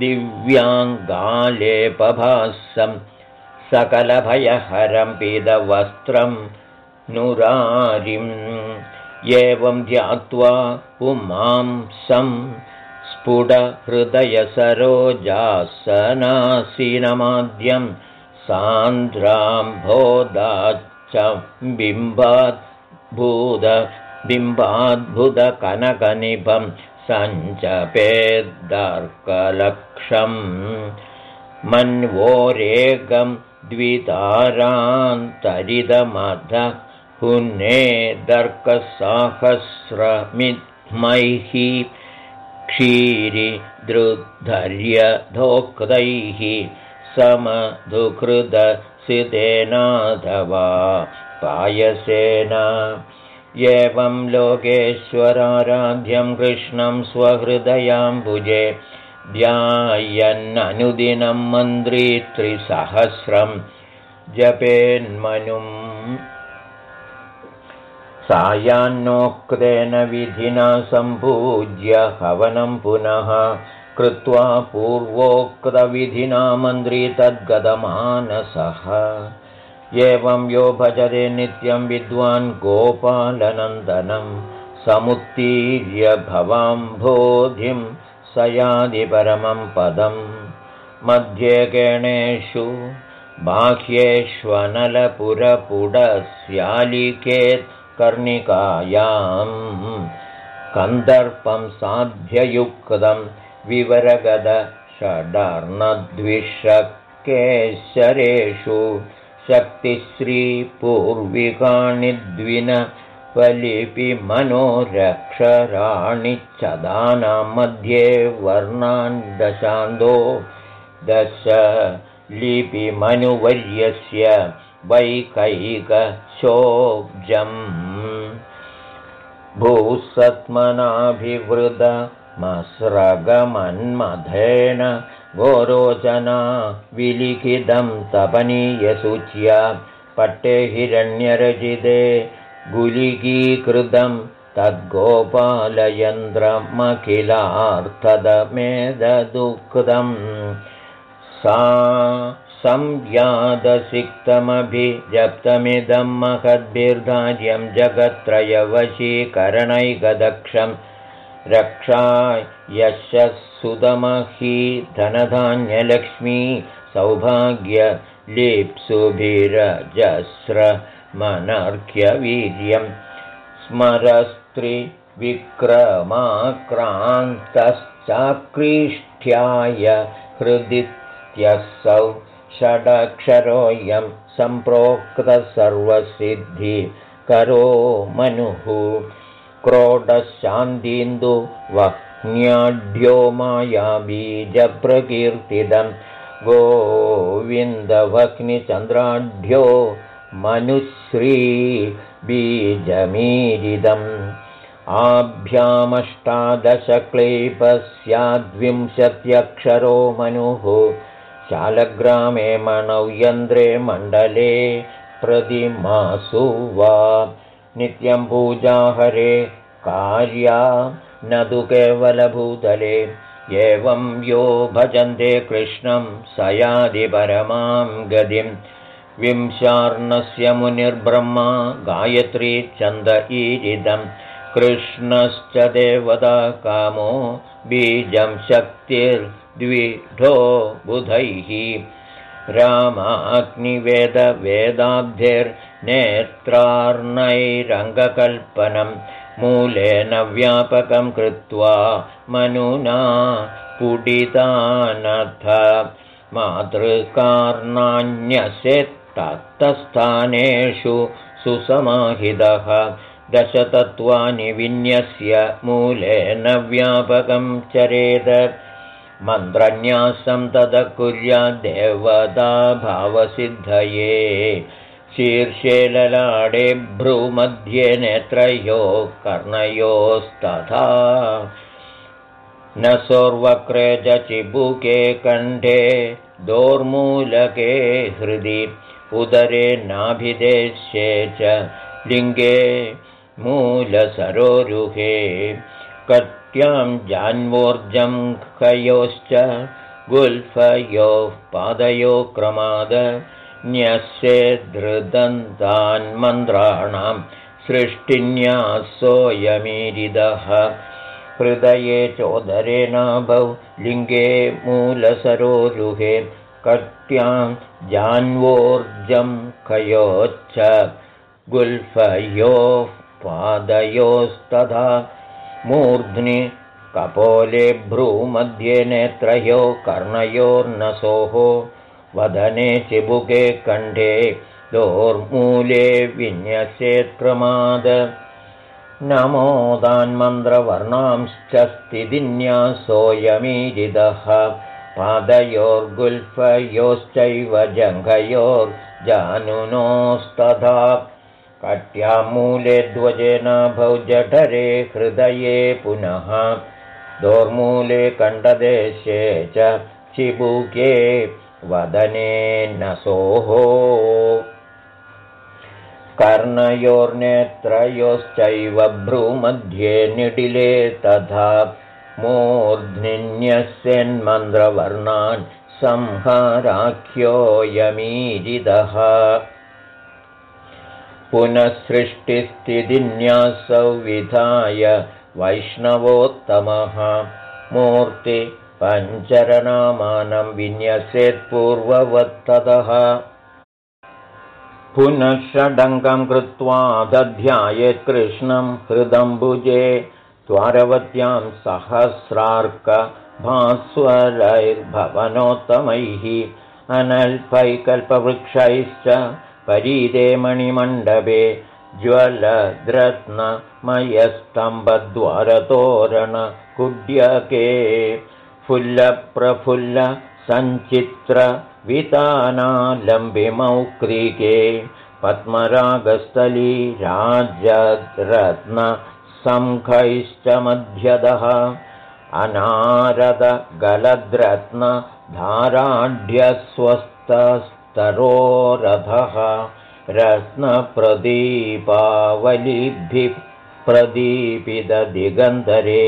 दिव्याङ्गालेपभासं सकलभयहरं पीतवस्त्रं नुरारिम् एवं ध्यात्वा पुमांसं स्फुटहृदयसरोजासनासीनमाद्यं सान्द्राम्भोदाच्च बिम्बात् भूद बिम्बाद्भुतकनकनिभं सञ्चपेद्दर्कलक्षम् मन्वोरेगं द्वितारान्तरिदमध पुन्ने दर्कसाहस्रमिद्मैः क्षीरिदृद्धर्यधोक्तैः समधुकृदसितेनाथवा पायसेन। एवं लोकेश्वराराध्यं कृष्णं स्वहृदयाम्बुजे ध्यायन्ननुदिनं मन्त्रीत्रिसहस्रं जपेन्मनुम् सायान्नोक्तेन विधिना सम्पूज्य हवनं पुनः कृत्वा पूर्वोक्तविधिना मन्त्री तद्गतमानसः। एवं यो भजते नित्यं विद्वान् गोपालनन्दनं समुत्तीर्य भवाम्भोधिं यादिपरमं पदं। मध्ये गणेषु बाह्येष्वनलपुरपुडस्यालिकेत् कर्णिकायां। कन्दर्पं साध्ययुक्तं विवरगद षडर्णद्विषकेशरेषु शक्तिश्रीपूर्विकाणि द्विनलिपिमनोरक्षराणि चदानां मध्ये वर्णान् दशान्दो दश लिपिमनुवर्यस्य वैकैकशोब्जम्। भूसत्मनाभिवृतमस्रगमन्मथेन गोरोचना विलिखितं तपनीयसूच्या पट्टे हिरण्यरचिते गुलिकीकृतं तद्गोपालयन्त्रमखिलार्थदमेदुःखदं सा संज्ञातसिक्तमभिजप्तमिदं महद्भिर्धार्यं जगत्त्रयवशीकरणैकदक्षं। रक्षा यशःसुतमही धनधान्यलक्ष्मी सौभाग्यलिप्सुभिरजस्रमनर्घ्यवीर्यं स्मरस्त्रिविक्रमाक्रान्तश्चाक्रीष्ठ्याय हृदित्यसौ षडक्षरोऽयं सम्प्रोक्तः सर्वसिद्धिकरो मनुः क्रोडशान्तीन्दुवह्न्याढ्यो मायाबीजप्रकीर्तितं गोविन्दवह्निचन्द्राढ्यो मनुश्रीबीजमीरिदम् आभ्यामष्टादशक्लेपस्याद्विंशत्यक्षरो मनुः शालग्रामे मणौ यन्द्रे मण्डले प्रतिमासु वा नित्यं पूजाहरे कार्या न तु केवलभूतले। एवं यो भजन्ते कृष्णं स यादिपरमां गतिं विंशार्णस्य मुनिर्ब्रह्मा गायत्री चन्द ईरिदं। कृष्णश्च देवता कामो बीजं शक्तिर् द्विढो बुधैः रामाग्निवेदवेदाब्धिर्नेत्रार्णैरङ्गकल्पनं मूलेन व्यापकं कृत्वा मनुना पुडितानथ मातृकार्णान्यसेत्तत्तस्थानेषु सुसमाहितः। दशतत्त्वानि विन्यस्य मूलेन व्यापकं चरेद। मन्त्रन्यासं तद कुर्याद्देवता भावसिद्धये। शीर्षे ललाडे भ्रूमध्ये नेत्रयोः कर्णयोस्तथा। न सोर्वक्रे चिबुके कण्ठे दोर्मूलके हृदि उदरे नाभिदेश्ये च लिङ्गे मूलसरोरुहे। कट्यां जान्वोर्जं खयोश्च गुल्फयोः पादयो क्रमाद। न्यस्य धृदन्तान्मन्त्राणां सृष्टिन्यासोऽयमीरिदः हृदये चोदरे नाभौ लिङ्गे मूलसरोरुहे कट्यां जान्वोर्जं खयोश्च गुल्फयोः पादयोस्तथा मूर्ध्नि कपोले भ्रूमध्ये नेत्रयो कर्णयोर्नसोः वदने चिबुके कण्ठे दोर्मूले विन्यसेत्प्रमाद नमोदान्मन्त्रवर्णांश्च स्थितिन्यासोऽयमीरिदः पादयोर्गुल्फयोश्चैव जङ्घयोर्जानुनोस्तथा कट्यामूले द्वजेनाभौ जठरे हृदये पुनः। दोर्मूले कण्ठदेशे च चिबुके वदने नसोः। कर्णयोर्नेत्रयोश्चैव भ्रूमध्ये निडिले तथा मूर्ध्निन्यस्यन्मन्त्रवर्णान् संहाराख्योऽयमीरिदः पुनः सृष्टिस्थितिन्यासौ विधाय वैष्णवोत्तमः। मूर्ति पञ्चरनामानं विन्यसेत्पूर्ववत्ततः पुनः षडङ्गं कृत्वा दध्यायेत्कृष्णं हृदम्बुजे द्वारवत्यां सहस्रार्कभास्वरैर्भवनोत्तमैः अनल्पैकल्पवृक्षैश्च परीदे मणिमण्डपे ज्वलद्रत्नमयस्तम्भद्वारतोरणकुड्यके फुल्लप्रफुल्लसञ्चित्रवितानालम्बिमौक्रिके पद्मरागस्थली राजरत्नसङ्खैश्च मध्यदः। अनारदगलद्रत्नधाराढ्यस्वस्थस्तरोरथः रत्नप्रदीपावलिभिः प्रदीपितदिगन्धरे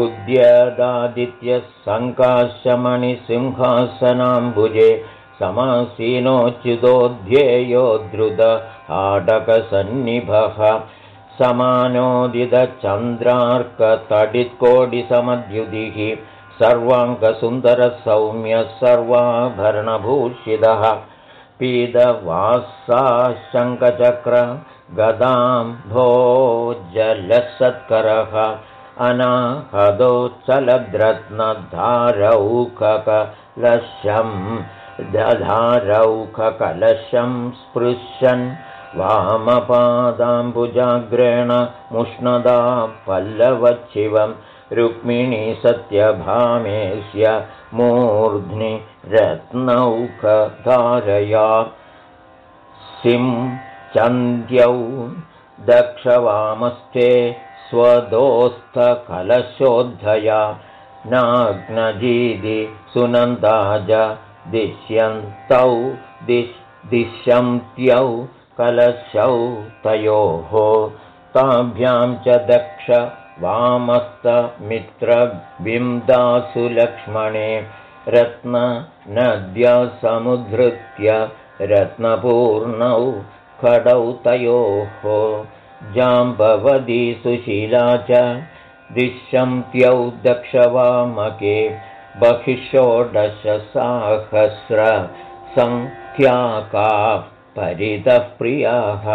उद्यदादित्यः सङ्काशमणिसिंहासनाम्बुजे समासीनोच्युतोऽध्येयो द्रुत आटकसन्निभः समानोदितचन्द्रार्कतडित्कोटिसमद्युदिः सर्वाङ्गसुन्दरसौम्यः सर्वाभरणभूषितः पीतवासा शङ्खचक्र गदां भोजलसत्करः अनाहदोच्चलद्रत्नधारौखकलशं दधारौखकलशं स्पृशन् वामपादाम्बुजाग्रेण मुष्णदा पल्लवच्छिवं मूर्ध्नि रत्नौखधारया सिं चन्द्यौ दक्षवामस्ते स्वदोस्थकलशोद्धया नाग्नजीदि सुनन्दाज दिश्यन्तौ दिश् दिश्यन्त्यौ कलशौ तयोः ताभ्यां च दक्ष वामस्तमित्रबिम्दासु लक्ष्मणे रत्ननद्यासमुद्धृत्य रत्नपूर्णौ खडौ तयोः जाम्बवदी सुशीला च दिश्यन्त्यौ दक्षवामके बहिषोडशसाहस्र सङ्ख्याकाः परितः प्रियाः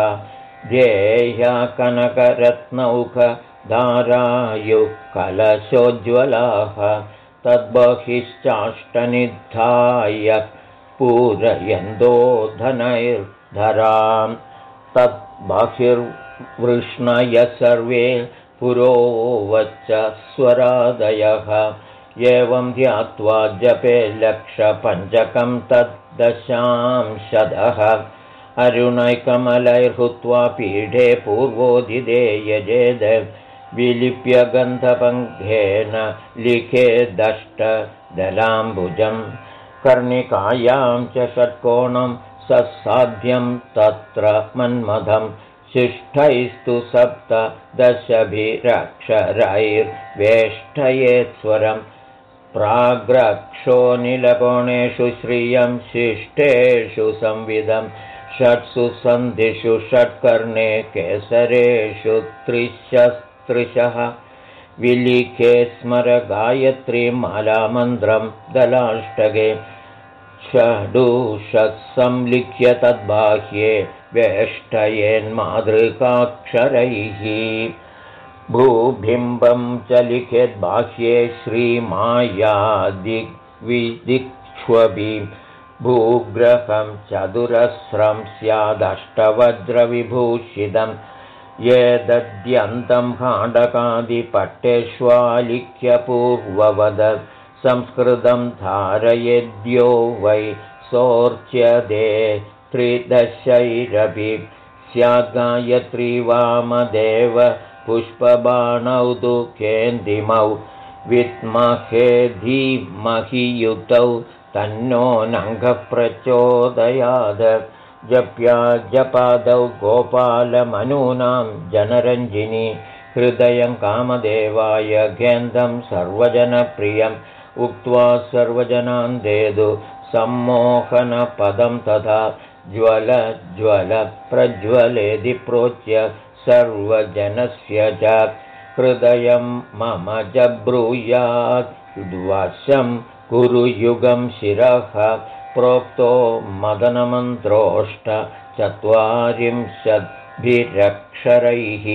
देह्या कनकरत्नौखधारायुः तद्बहिश्चाष्टनिधाय पूरयन्तो धनैर्धरां तद्बहिर्वृष्णय सर्वे पुरोवच्च स्वरादयः। एवं ध्यात्वा जपे लक्षपञ्चकं तद्दशांशदः अरुणैकमलैर्हुत्वा पीठे पूर्वोदिदे यजेद विलिप्य गन्धपङ्घेन लिखेदष्टदलाम्बुजम् कर्णिकायां च षट्कोणं ससाध्यं तत्र मन्मथं शिष्ठैस्तु सप्त दशभिरक्षरैर्वेष्टयेत्स्वरम् प्राग्रक्षोनिलकोणेषु श्रियं शिष्टेषु संविदम् षट्सु सन्धिषु षट्कर्णे केसरेषु त्रिशस्त्रिशः। विलिखे स्मर गायत्रीमालामन्त्रं दलाष्टके। षडुषत्संलिख्य तद्बाह्ये वेष्टयेन्मातृकाक्षरैः भूबिम्बं च लिखेद्बाह्ये श्रीमायादिग्विदिक्ष्वपि भूग्रहं चतुरस्रं स्यादष्टवज्रविभूषितं ये दद्यन्तं खाण्डकादिपट्टेष्वालिख्य पूर्ववद संस्कृतं धारयेद्यो वै सोर्च्यदे त्रिदशैरपि स्याद्गायत्री वामदेव पुष्पबाणौ तु केन्दिमौ विद्महे धीमहि युतौ तन्नो नङ्गप्रचोदयाद। जप्या जपादौ गोपालमनूनां जनरञ्जिनी हृदयं कामदेवाय गेन्दं सर्वजनप्रियम् उक्त्वा सर्वजनान् देदु सम्मोहनपदं तथा ज्वल ज्वल प्रज्वलेदि प्रोच्य सर्वजनस्य च हृदयं मम च द्वशम् कुरुयुगं शिरः प्रोक्तो मदनमन्त्रोष्टचत्वारिंशद्भिरक्षरैः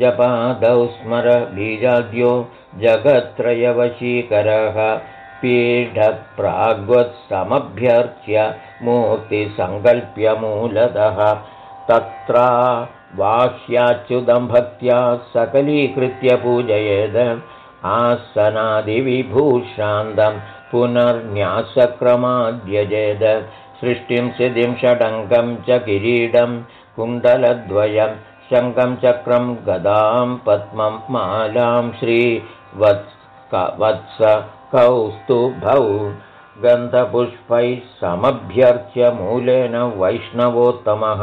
जपादौ स्मरबीजाद्यो जगत्त्रयवशीकरः पीठप्राग्वत्समभ्यर्च्य मूर्तिसङ्कल्प्यमूलतः तत्रा वाह्याच्युदम्भक्त्या सकलीकृत्य पूजयेद आसनादिविभूषान्तम् पुनर्न्यासक्रमाद्यजेद। सृष्टिं सिद्धिं षडङ्गं च किरीडं कुण्डलद्वयं शङ्खं चक्रं गदां पद्मं मालां श्रीवत्स कौस्तुभौ गन्धपुष्पैः समभ्यर्च्य मूलेन वैष्णवोत्तमः।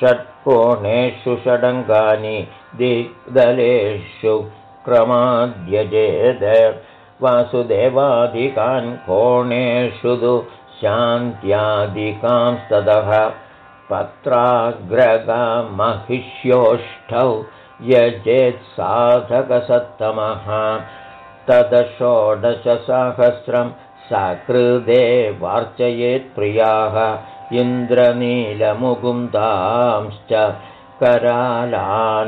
षट्कोणेषु षडङ्गानि दिग्दलेषु क्रमाद्यजेद वासुदेवादिकान् कोणेषु तु शान्त्यादिकांस्ततः पत्राग्रगमहिष्योष्ठौ यजेत्साधकसत्तमः तदषोडशसहस्रं सकृदे वार्चयेत्प्रियाः इन्द्रनीलमुकुन्दांश्च करालानन्दकश्च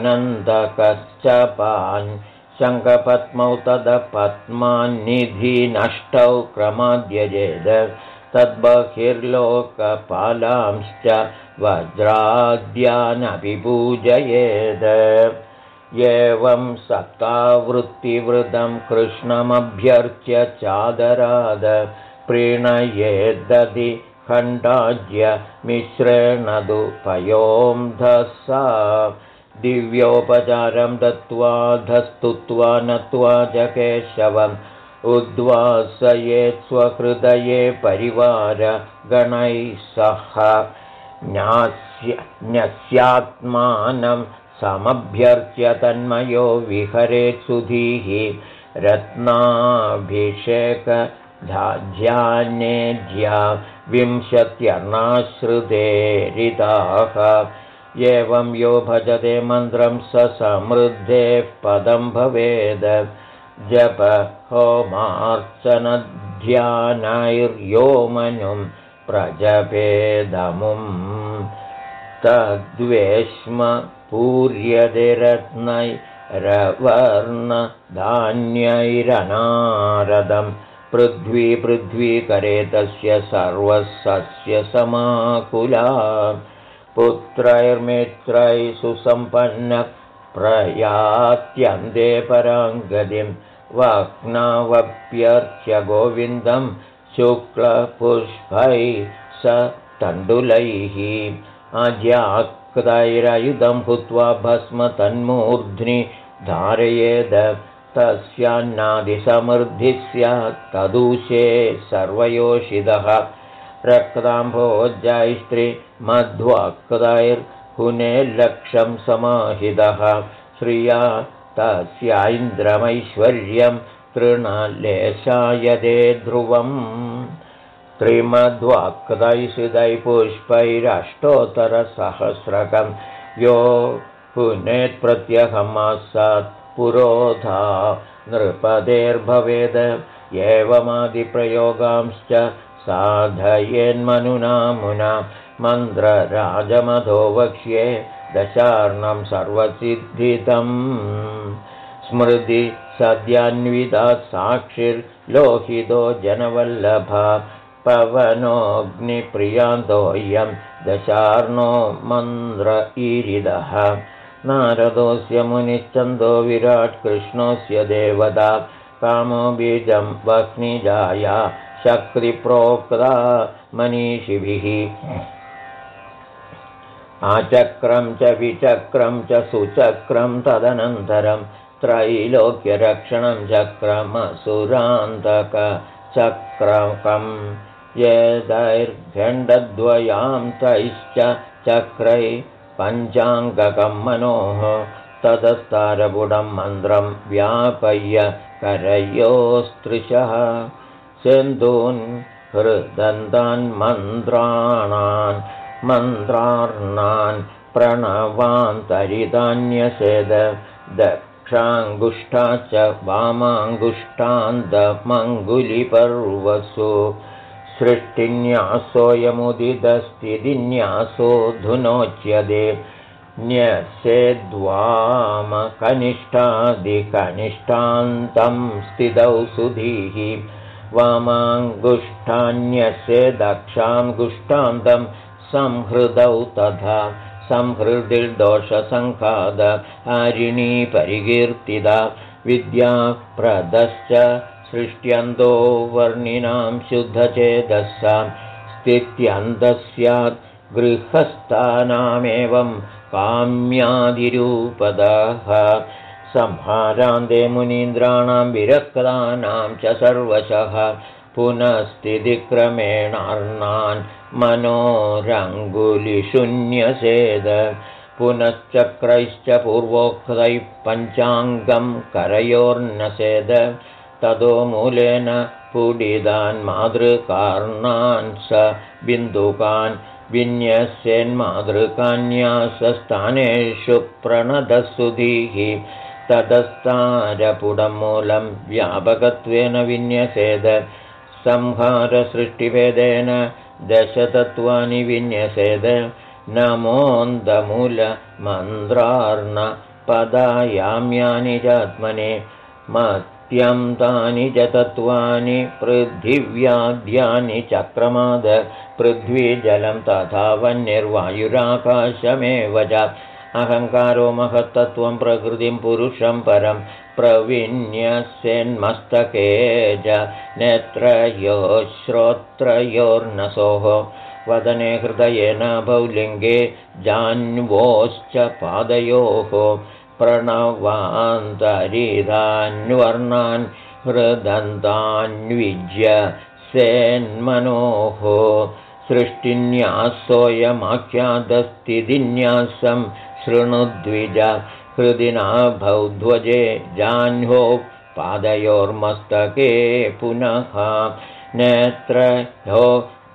पान् शङ्खपद्मौ तदपद्मान्निधिनष्टौ क्रमाद्यजेद तद्बहिर्लोकपालांश्च वज्राद्यानपि पूजयेद एवं सप्तावृत्तिवृतं कृष्णमभ्यर्च्य चादराद प्रीणयेदधि खण्डाज्य मिश्रेणदुपयोऽधसा दिव्योपचारं दत्त्वा धस्तुत्वा नत्वा च केशवम् उद्वासयेत् स्वहृदये परिवारगणैः सह न्यस्यात्मानं समभ्यर्च्य तन्मयो विहरेत् सुधीः। रत्नाभिषेकधाज्यान्येज्या विंशत्यर्णाश्रुतेरिताः एवं यो भजते मन्त्रं स समृद्धेः पदं भवेद। जप होमार्चनध्यानैर्यो मनुं प्रजभेदमुं तद्वेश्म पूर्यदिरत्नैरवर्णधान्यैरनारदम् पृथ्वी पृथ्वीकरे तस्य सर्वस्य समाकुला पुत्रैर्मित्रैः सुसम्पन्नः प्रयात्यन्ते पराङ्गतिं वह्नावप्यर्च्य गोविन्दं शुक्लपुष्पैः स तण्डुलैः अज्याक्तैरयुधं भूत्वा भस्म तन्मूर्ध्नि धारयेद तस्यान्नादिसमृद्धिः स्यात् तदूषे सर्वयोषितः रक्ताम्भोजैस्त्रिमध्वाक्तैर्हुनेर्लक्षं समाहितः। श्रिया तस्याैन्द्रमैश्वर्यं तृणलेशायदे ध्रुवम्। त्रिमध्वाक्तैषिदै पुष्पैरष्टोत्तरसहस्रकं यो पुनेत्प्रत्यहमासात् पुरोधा नृपदेर्भवेद एवमादिप्रयोगांश्च साधयेन्मनुना मुना मन्त्रराजमधो वक्ष्ये दशार्णं सर्वसिद्धितम्। स्मृति सद्यान्विता साक्षिर्लोहितो जनवल्लभा पवनोऽग्निप्रियान्तोऽयं दशार्णो मन्द्र ईरिदः। नारदोऽस्य मुनिश्चन्दो विराट् कृष्णोऽस्य देवता कामो बीजं वह्निजाया शक्तिप्रोक्ता मनीषिभिः। आचक्रं च विचक्रं च सुचक्रं तदनन्तरं त्रैलोक्यरक्षणं चक्रमसुरान्तकचक्रकं तैश्च चक्रै पञ्चाङ्गकं मनोः तदस्तारपुडं मन्त्रं व्यापय्य करयोस्त्रिशः सिन्धून् हृदन्तान् मन्त्राणान् मन्त्रार्णान् प्रणवान्तरितान्यसेद दक्षाङ्गुष्ठा च वामाङ्गुष्ठान्तमङ्गुलिपर्वसु सृष्टिन्यासोऽयमुदिदस्तिन्यासो धुनोच्यते न्यस्येद्वामकनिष्ठादिकनिष्ठान्तं स्थितौ सुधीः वामाङ्गुष्ठान्यस्य दक्षाङ्गुष्ठान्तं संहृदौ तथा संहृदिर्दोषसङ्खाद आरिणी परिकीर्तिता विद्याप्रदश्च सृष्ट्यन्तो वर्णिनां शुद्धचेदस्सां स्थित्यन्तः स्यात् गृहस्थानामेवं काम्यादिरूपदाः संहारान्ते मुनीन्द्राणां विरक्तानां च सर्वशः पुनस्थितिक्रमेणार्णान् मनोरङ्गुलिशून्यसेद। पुनश्चक्रैश्च पूर्वोक्तैः पञ्चाङ्गं करयोर्नसेद। ततो मूलेन पुडिदान् मातृकार्णान् स बिन्दुकान् विन्यस्यन्मातृकान्यासस्थानेषु प्रणदसुधीः तदस्तारपुडं मूलं व्यापकत्वेन विन्यसेद संहारसृष्टिभेदेन दशतत्त्वानि विन्यसेद। नमोन्दमूलमन्त्रार्णपदायाम्यानि चात्मने मत्यं तानि च तत्त्वानि पृथिव्याद्यानि चक्रमाद पृथ्वीजलं तथा वह्निर्वायुराकाशमेव च अहङ्कारो महत्तत्त्वं प्रकृतिं पुरुषं परं प्रविन्यस्यन्मस्तके च नेत्रयोश्रोत्रयोर्नसोः वदने हृदयेन भौलिङ्गे जान्वोश्च पादयोः। प्रणवान्तरिदान्वर्णान् हृदन्तान्विज्य सेन्मनोः। सृष्टिन्यासोऽयमाख्यातस्थितिन्यासं शृणुद्विज हृदिना भौध्वजे जाह्नो पादयोर्मस्तके पुनः नेत्रयो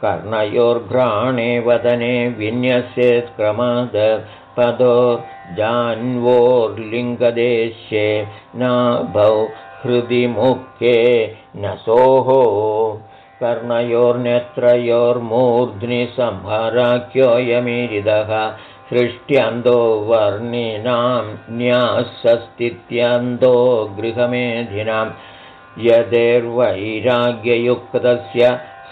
कर्णयोर्घ्राणे वदने विन्यस्येत्क्रमाद पदो जान्वोर्लिङ्गदेश्ये नाभौ हृदि मुखे नसोः कर्णयोर्नेत्रयोर्मूर्ध्नि संहाराख्योऽयमीरिदः सृष्ट्यन्तो वर्णिनां न्यासस्तित्यन्तो गृहमेधिनां यदेर्वैराग्ययुक्तस्य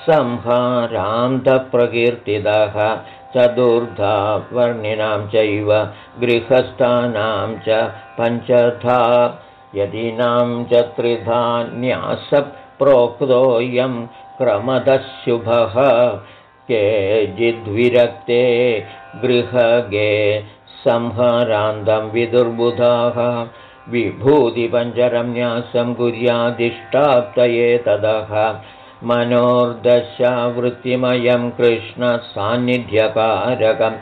संहारान्तप्रकीर्तितः चतुर्धा वर्णिनां चैव गृहस्थानां च पञ्चधा यदीनां च त्रिधा न्यासप्रोक्तोऽयं क्रमदः शुभः केचिद्विरक्ते गृहगे संहारान्तं विदुर्बुधाः। विभूतिपञ्जरं न्यासं कुर्यादिष्टाप्तये तदः। मनोर्दशावृत्तिमयं कृष्णसान्निध्यकारकम्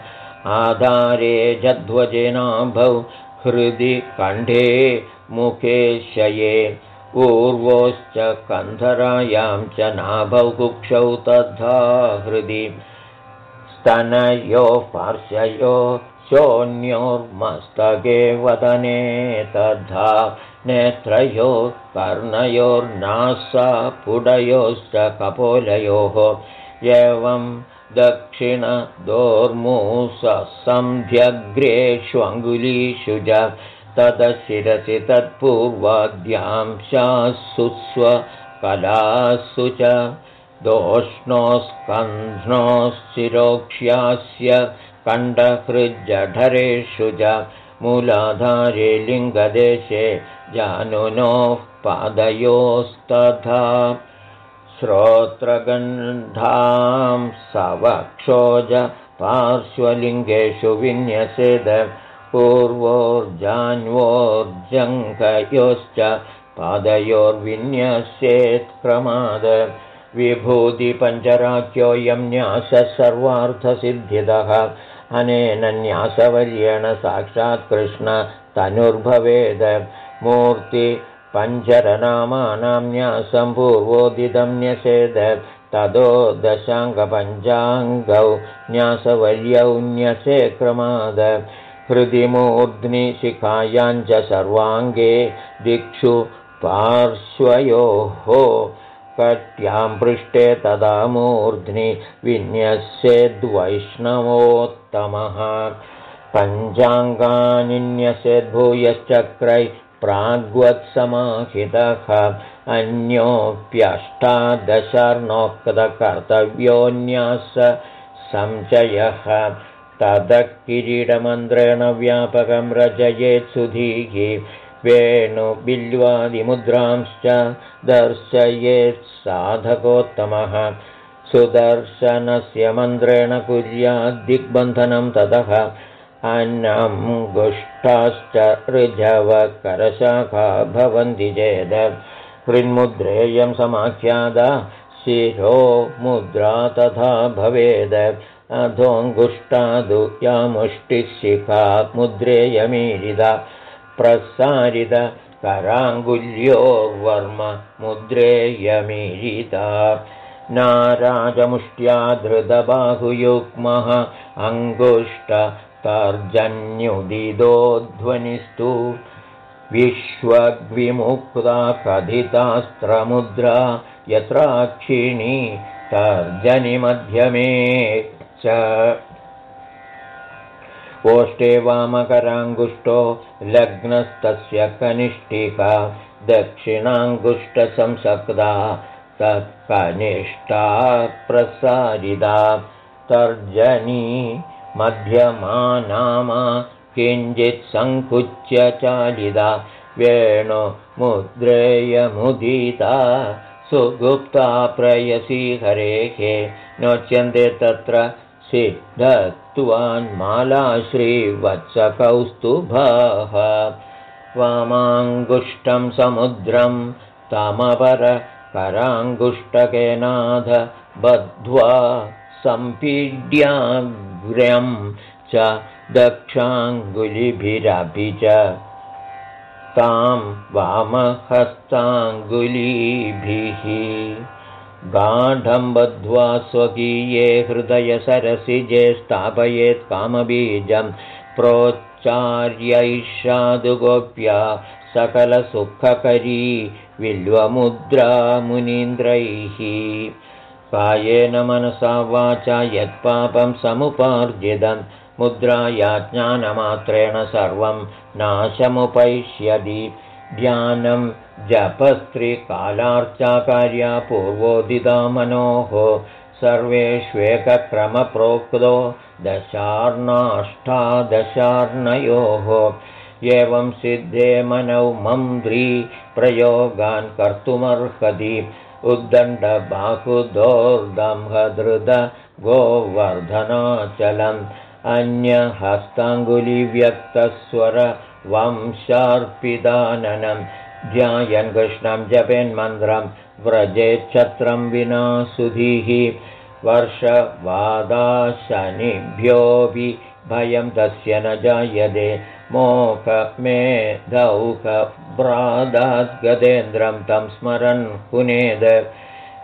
आधारे जध्वजेनाभौ हृदि कण्ठे मुखे शये ऊर्वोश्च कन्धरायां च नाभौ कुक्षौ तथा हृदि स्तनयोः पार्श्वयो शोन्योर्मस्तके वदने तथा नेत्रयो कर्णयोर्नासा पुडयोश्च कपोलयोः एवं दक्षिणदोर्मूसन्ध्यग्रेष्वङ्गुलीषु च तदशिरसि तत्पूर्वाद्यां शासु स्वकलासु च दोष्णोस्कन्ध्नोश्चिरोक्ष्यास्य कण्ठहृज्जठरेषु च मूलाधारे लिङ्गदेशे जानुनोः पादयोस्तथा श्रोत्रगन्धां सवक्षोज पार्श्वलिङ्गेषु विन्यसेद पूर्वोर्जान्वोर्जङ्कयोश्च पादयोर्विन्यस्येत्प्रमाद विभूतिपञ्चराख्योऽयं न्यासः सर्वार्थसिद्धितः अनेन न्यासवर्येण साक्षात् कृष्णतनुर्भवेद मूर्तिपञ्चरनामानां न्यासं पूर्वोदितं न्यसेद। ततो दशाङ्गपञ्चाङ्गौ न्यासवर्यौ न्यसे क्रमाद हृदि मूर्ध्नि सर्वाङ्गे दिक्षु पार्श्वयोः कट्यां पृष्ठे तदा मूर्ध्नि विन्यस्येद्वैष्णवोत्तमः पञ्चाङ्गानिन्यसेद्भूयश्चक्रै प्राग्वत्समाहितः। अन्योऽप्यष्टादशार्णोक्तकर्तव्योऽन्यास संशयः ततः किरीटमन्त्रेण व्यापकं रचयेत् सुधीः वेणुबिल्वादिमुद्रांश्च दर्शयेत् साधकोत्तमः। सुदर्शनस्य मन्त्रेण कुर्याद्दिग्बन्धनं ततः। अन्नङ्गुष्ठाश्च ऋजवकरशाखा भवन्ति चेद। हृन्मुद्रेयं समाख्यादा शिरो मुद्रा तथा भवेद अधोऽङ्गुष्टादु या मुष्टिशिखा मुद्रेयमीरिदा प्रसारित कराङ्गुल्योर्वर्म मुद्रेयमीरिता नाराजमुष्ट्या धृतबाहुयुग्मः अङ्गुष्टतर्जन्युदिदोध्वनिस्तु विश्वग्विमुक्ता कथितास्त्रमुद्रा यत्राक्षिणी तर्जनिमध्यमे च। ओष्ठे वामकराङ्गुष्ठो लग्नस्तस्य कनिष्ठिका दक्षिणाङ्गुष्ठसंसक्ता तत्कनिष्ठा प्रसारिता तर्जनी मध्यमा नाम किञ्चित् सङ्कुच्य चालिता वेणुमुद्रेयमुदिता सुगुप्ता प्रयसी हरेः नोच्यन्ते तत्र सिद्धत्वान्माला श्रीवत्सकौस्तुभः वामाङ्गुष्ठं समुद्रं तमपरकराङ्गुष्टकेनाथ बद्ध्वा सम्पीड्याग्र्यं च दक्षाङ्गुलिभिरपि च। तां वामहस्ताङ्गुलीभिः गाढं बद्ध्वा स्वकीये हृदयसरसिजे स्थापयेत् कामबीजं प्रोच्च साधुगोप्या सकलसुखकरी विल्वमुद्रा मुनीन्द्रैः। कायेन मनसा वाचा यत्पापं समुपार्जितं मुद्राया ज्ञानमात्रेण सर्वं नाशमुपैष्यति ध्यानं जपस्त्रीकालार्चाकार्या पूर्वोदिता मनोः। सर्वेष्वेकक्रमप्रोक्तो दशार्णाष्टादशार्णयोः एवं सिद्धे मनौ मन्द्री प्रयोगान् कर्तुमर्हति। उद्दण्डबाहुदोर्दम्हधृद गोवर्धनाचलम् अन्यहस्ताङ्गुलिव्यक्तस्वर वंशार्पिदाननं ध्यायन् कृष्णं जपेन्मन्त्रं व्रजेच्छत्रं विना सुधीः वर्षवादाशनिभ्योऽपि भयं तस्य न जायते। मोकमेधौकभ्रादाद्गदेन्द्रं तं स्मरन् पुनेद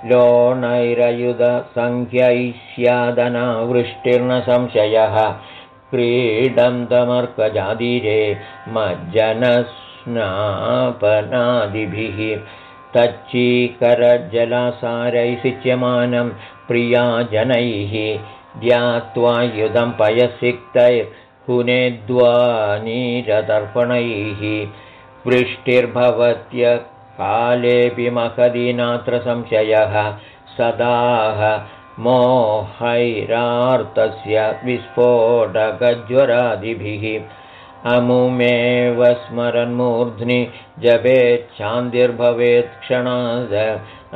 लोणैरयुधसङ्ख्यै स्यादनावृष्टिर्न संशयः क्रीडन्तमर्कजादिरे मज्जनस्नापनादिभिः तच्चीकरजलासारैः सिच्यमानं प्रियाजनैः ज्ञात्वा युधं पयसिक्तैर्हुनेद्वानीरदर्पणैः वृष्टिर्भवत्य कालेऽपि महदीनात्र संशयः सदाह मोहैरार्तस्य विस्फोटगज्वरादिभिः अमुमेव स्मरन्मूर्ध्नि जपेच्छान्तिर्भवेत् क्षणाद।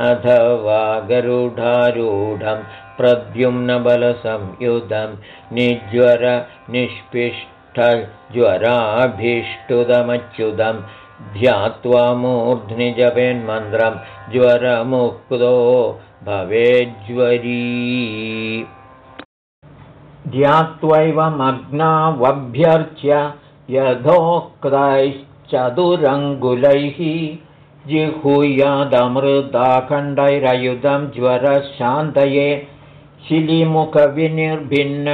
अथवा गरुडारूढं प्रद्युम्नबलसंयुधं निज्वर निष्पिष्टज्वराभीष्टुदमच्युतं। ध्यात्वा मूर्ध्नि जपेन्मन्त्रं ज्वरमुक्तो भवेज्वरी। ध्यात्वैवमग्नावभ्यर्च्य यथोक्तैश्चतुरङ्गुलैः जिहूयादमृदाखण्डैरयुधं ज्वरशान्तये शिलिमुखविनिर्भिन्न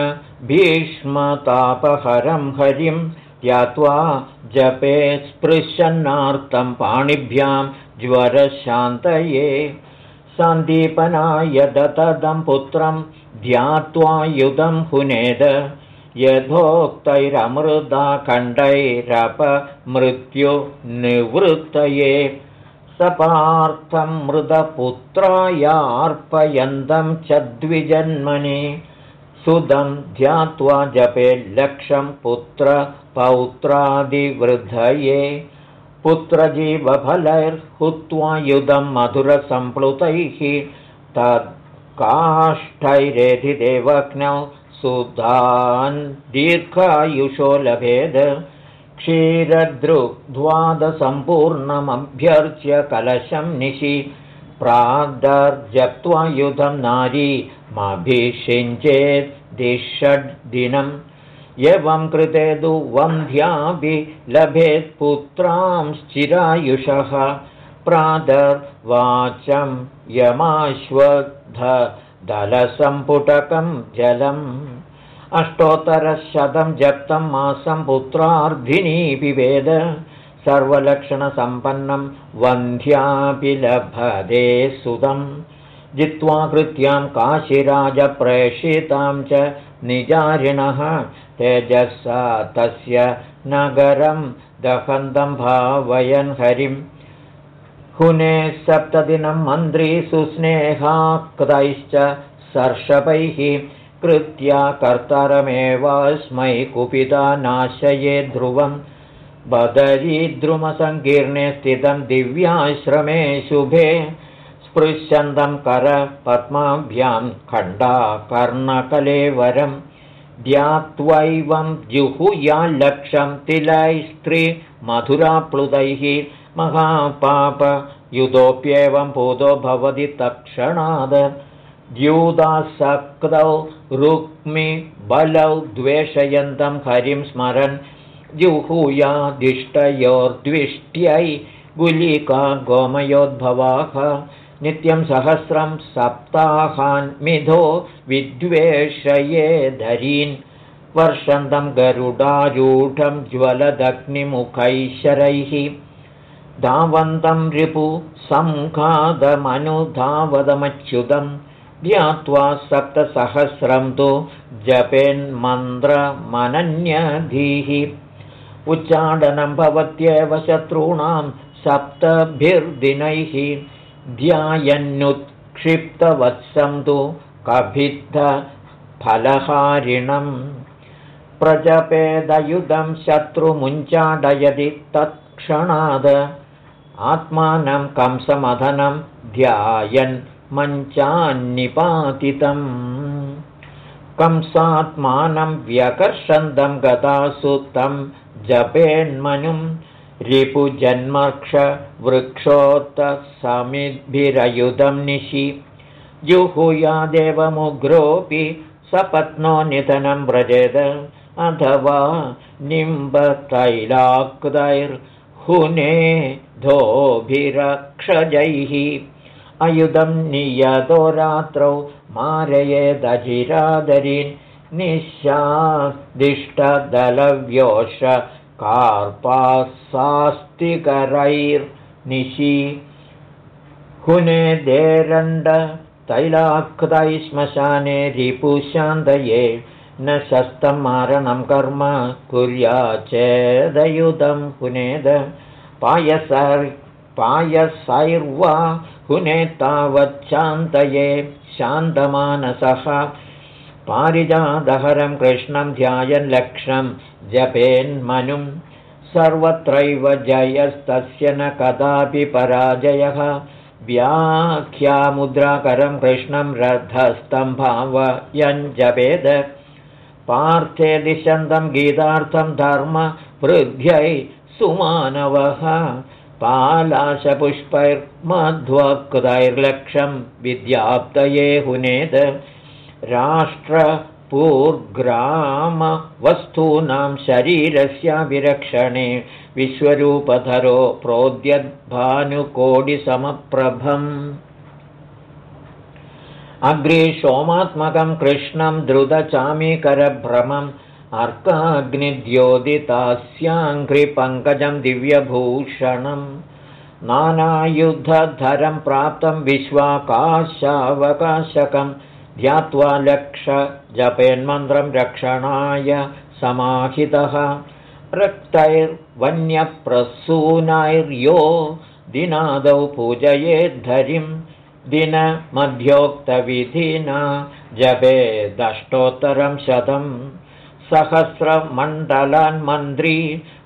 भीष्मतापहरं हरिं ध्यात्वा जपे स्पृशन्नार्तं पाणिभ्यां ज्वरशान्तये सन्दीपनाय दतदं पुत्रं ध्यात्वा युधं हुनेद। यथोक्तैरमृदाखण्डैरपमृत्युनिवृत्तये सपार्थं मृदपुत्रायार्पयन्तं च द्विजन्मनि। सुदं ध्यात्वा जपे लक्षं पुत्रपौत्रादिवृद्धये पुत्रजीवफलैर्हुत्वा युधं मधुरसम्प्लुतैः तत्काष्ठैरेधिदेवज्ञौ सुधान् दीर्घायुषो लभेद क्षीरदृग्ध्वादसम्पूर्णमभ्यर्च्य कलशं निशि प्रादर्जप्त्वा युधं नारी माभिषिञ्चेत् दिषड्दिनम् एवं कृते तु वन्ध्यापि लभेत् पुत्रांश्चिरायुषः। प्रादर्वाचं यमाश्वध दलसम्पुटकं जलम्। अष्टोत्तरशतं जप्तं मासं पुत्रार्धिनी पिबेद सर्वलक्षणसम्पन्नं वन्ध्यापि लभदे सुतं जित्वा कृत्यां काशीराजप्रेषितां च निजारिणः तेजसा तस्य नगरं दहन्तं भावयन् हरिं। हुने सप्तदिनं मन्त्री सुस्नेहाक्तैश्च सर्षपैः कृत्या कर्तारमेवास्मै कुपिता नाशये ध्रुवं। बदरीद्रुमसङ्कीर्णे स्थितं दिव्याश्रमे शुभे। स्पृश्यन्तं करपद्माभ्यां खण्डाकर्णकलेवरं ध्यात्वैवं जुहुयाल्लक्षं तिलैस्त्रीमधुराप्लुतैः महापापयुतोऽप्येवं भूतो भवति तत्क्षणाद द्यूदासक्तौ रुक्मि बलौ द्वेषयन्तं हरिं स्मरन्। जुहूयादिष्टयोर्द्विष्ट्यै गुलिका गोमयोद्भवाः नित्यं सहस्रं सप्ताहान् मिधो विद्वेषये धरीन्। वर्षन्तं गरुडारूढं ज्वलदग्निमुखैश्वरैः धावन्तं रिपु सङ्घादमनुधावदमच्युतं ध्यात्वा सप्तसहस्रं तु जपेन्मन्त्रमनन्यधीः। उच्चाडनं भवत्येव शत्रूणां सप्तभिर्दिनैः ध्यायन्नुत्क्षिप्तवत्सं तु कभिद्धफलहारिणम् प्रजपेदयुधं शत्रुमुञ्चाडयदि तत्क्षणाद आत्मानं कंसमधनं ध्यायन् मञ्चान्निपातितम् कंसात्मानं व्यकर्षन्तं गतासु तं जपेन्मनुं रिपुजन्मक्षवृक्षोत्तसमिद्भिरयुधं निशि। जुहुयादेवमुग्रोऽपि सपत्नो निधनं व्रजेद। अथवा निम्बतैलाक्तैर्हुने धोभिरक्षजैः। अयुधं नियतो रात्रौ मारयेदजिरादरीन् निःशादिष्टदलव्योष कार्पासास्तिकरैर्निशि हुने देरण्ड तैलाक्तैः श्मशाने रिपुशान्तये न शस्तं मारणं कर्म कुर्या चेदयुधं पुनेद पायस पायसैर्वा हुने तावच्छान्तये शान्तमानसः। पारिजादहरं कृष्णं ध्यायन् लक्ष्यं जपेन्मनुं सर्वत्रैव जयस्तस्य न कदापि पराजयः। व्याख्यामुद्राकरं कृष्णं रथस्तम्भावयञ्जपेद पार्थे दिशन्तं गीतार्थं धर्मवृद्ध्यै सुमानवः। पालाशपुष्पैर्मध्वकृतैर्लक्षं विद्याप्तये हुनेद राष्ट्रपूर्ग्रामवस्तूनां शरीरस्याभिरक्षणे विश्वरूपधरो प्रोद्यद्भानुकोटिसमप्रभम्। अग्रे सोमात्मकं कृष्णं द्रुतचामीकरभ्रमम् अर्काग्निद्योदितास्याङ्घ्रिपङ्कजं दिव्यभूषणं। नानायुद्धधरं प्राप्तं विश्वाकाशावकाशकं ध्यात्वा लक्षजपेन्मन्त्रं रक्षणाय समाहितः। रक्तैर्वन्यप्रसूनैर्यो दिनादौ पूजयेद्धरिम् दिनमध्योक्तविधिना जपेदष्टोत्तरं शतं सहस्रमण्डलान्मन्त्री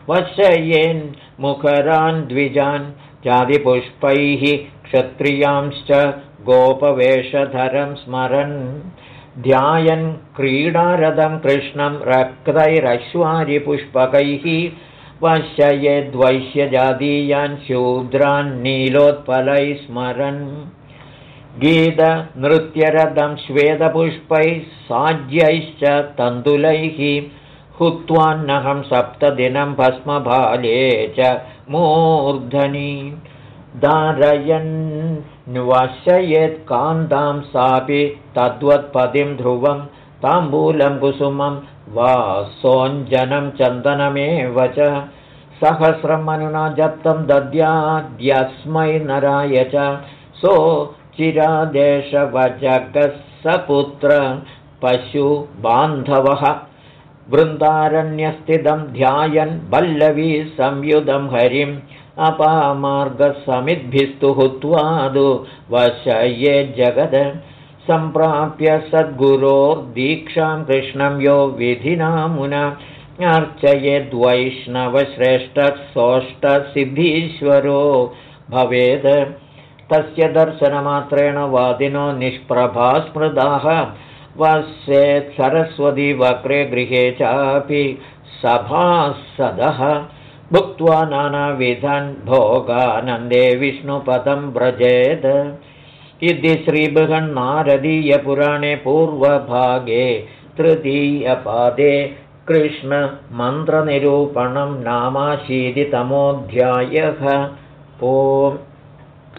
वशयेन्मुखरान् द्विजान् जातिपुष्पैः क्षत्रियांश्च गोपवेषधरं स्मरन् ध्यायन् क्रीडारदं कृष्णं रक्तैरश्वारिपुष्पकैः वशयेद्वैश्यजातीयान् शूद्रान् स्मरन्। गीतनृत्यरथं श्वेतपुष्पैः साज्यैश्च तण्डुलैः हुत्वान्नहं सप्तदिनं भस्मभाले च मूर्धनि धारयन्वशयेत्कान्तां सापि तद्वत्पदिं ध्रुवं ताम्बूलं कुसुमं वा सोञ्जनं चन्दनमेव च। सहस्रं मनुना जप्तं दद्याद्यस्मै नराय च। सो चिरादेशवजगः सपुत्र पशुबान्धवः। वृन्दारण्यस्थितं ध्यायन् वल्लवी संयुधं हरिम् अपामार्गसमिद्भिस्तु हुत्वादु वशये जगद सम्प्राप्य सद्गुरोर्दीक्षां कृष्णं यो विधिनामुना अर्चयेद्वैष्णवश्रेष्ठसोष्ठसिद्धीश्वरो भवेद्। तस्य दर्शनमात्रेण वादिनो निष्प्रभा स्मृदाः वस्येत् सरस्वती वक्रे गृहे चापि सभासदः भुक्त्वा नानाविधन् भोगानन्दे विष्णुपदं व्रजेत्। इति श्रीबृहन्नारदीयपुराणे पूर्वभागे तृतीयपादे कृष्णमन्त्रनिरूपणं नामाशीतितमोऽध्यायः। ओम्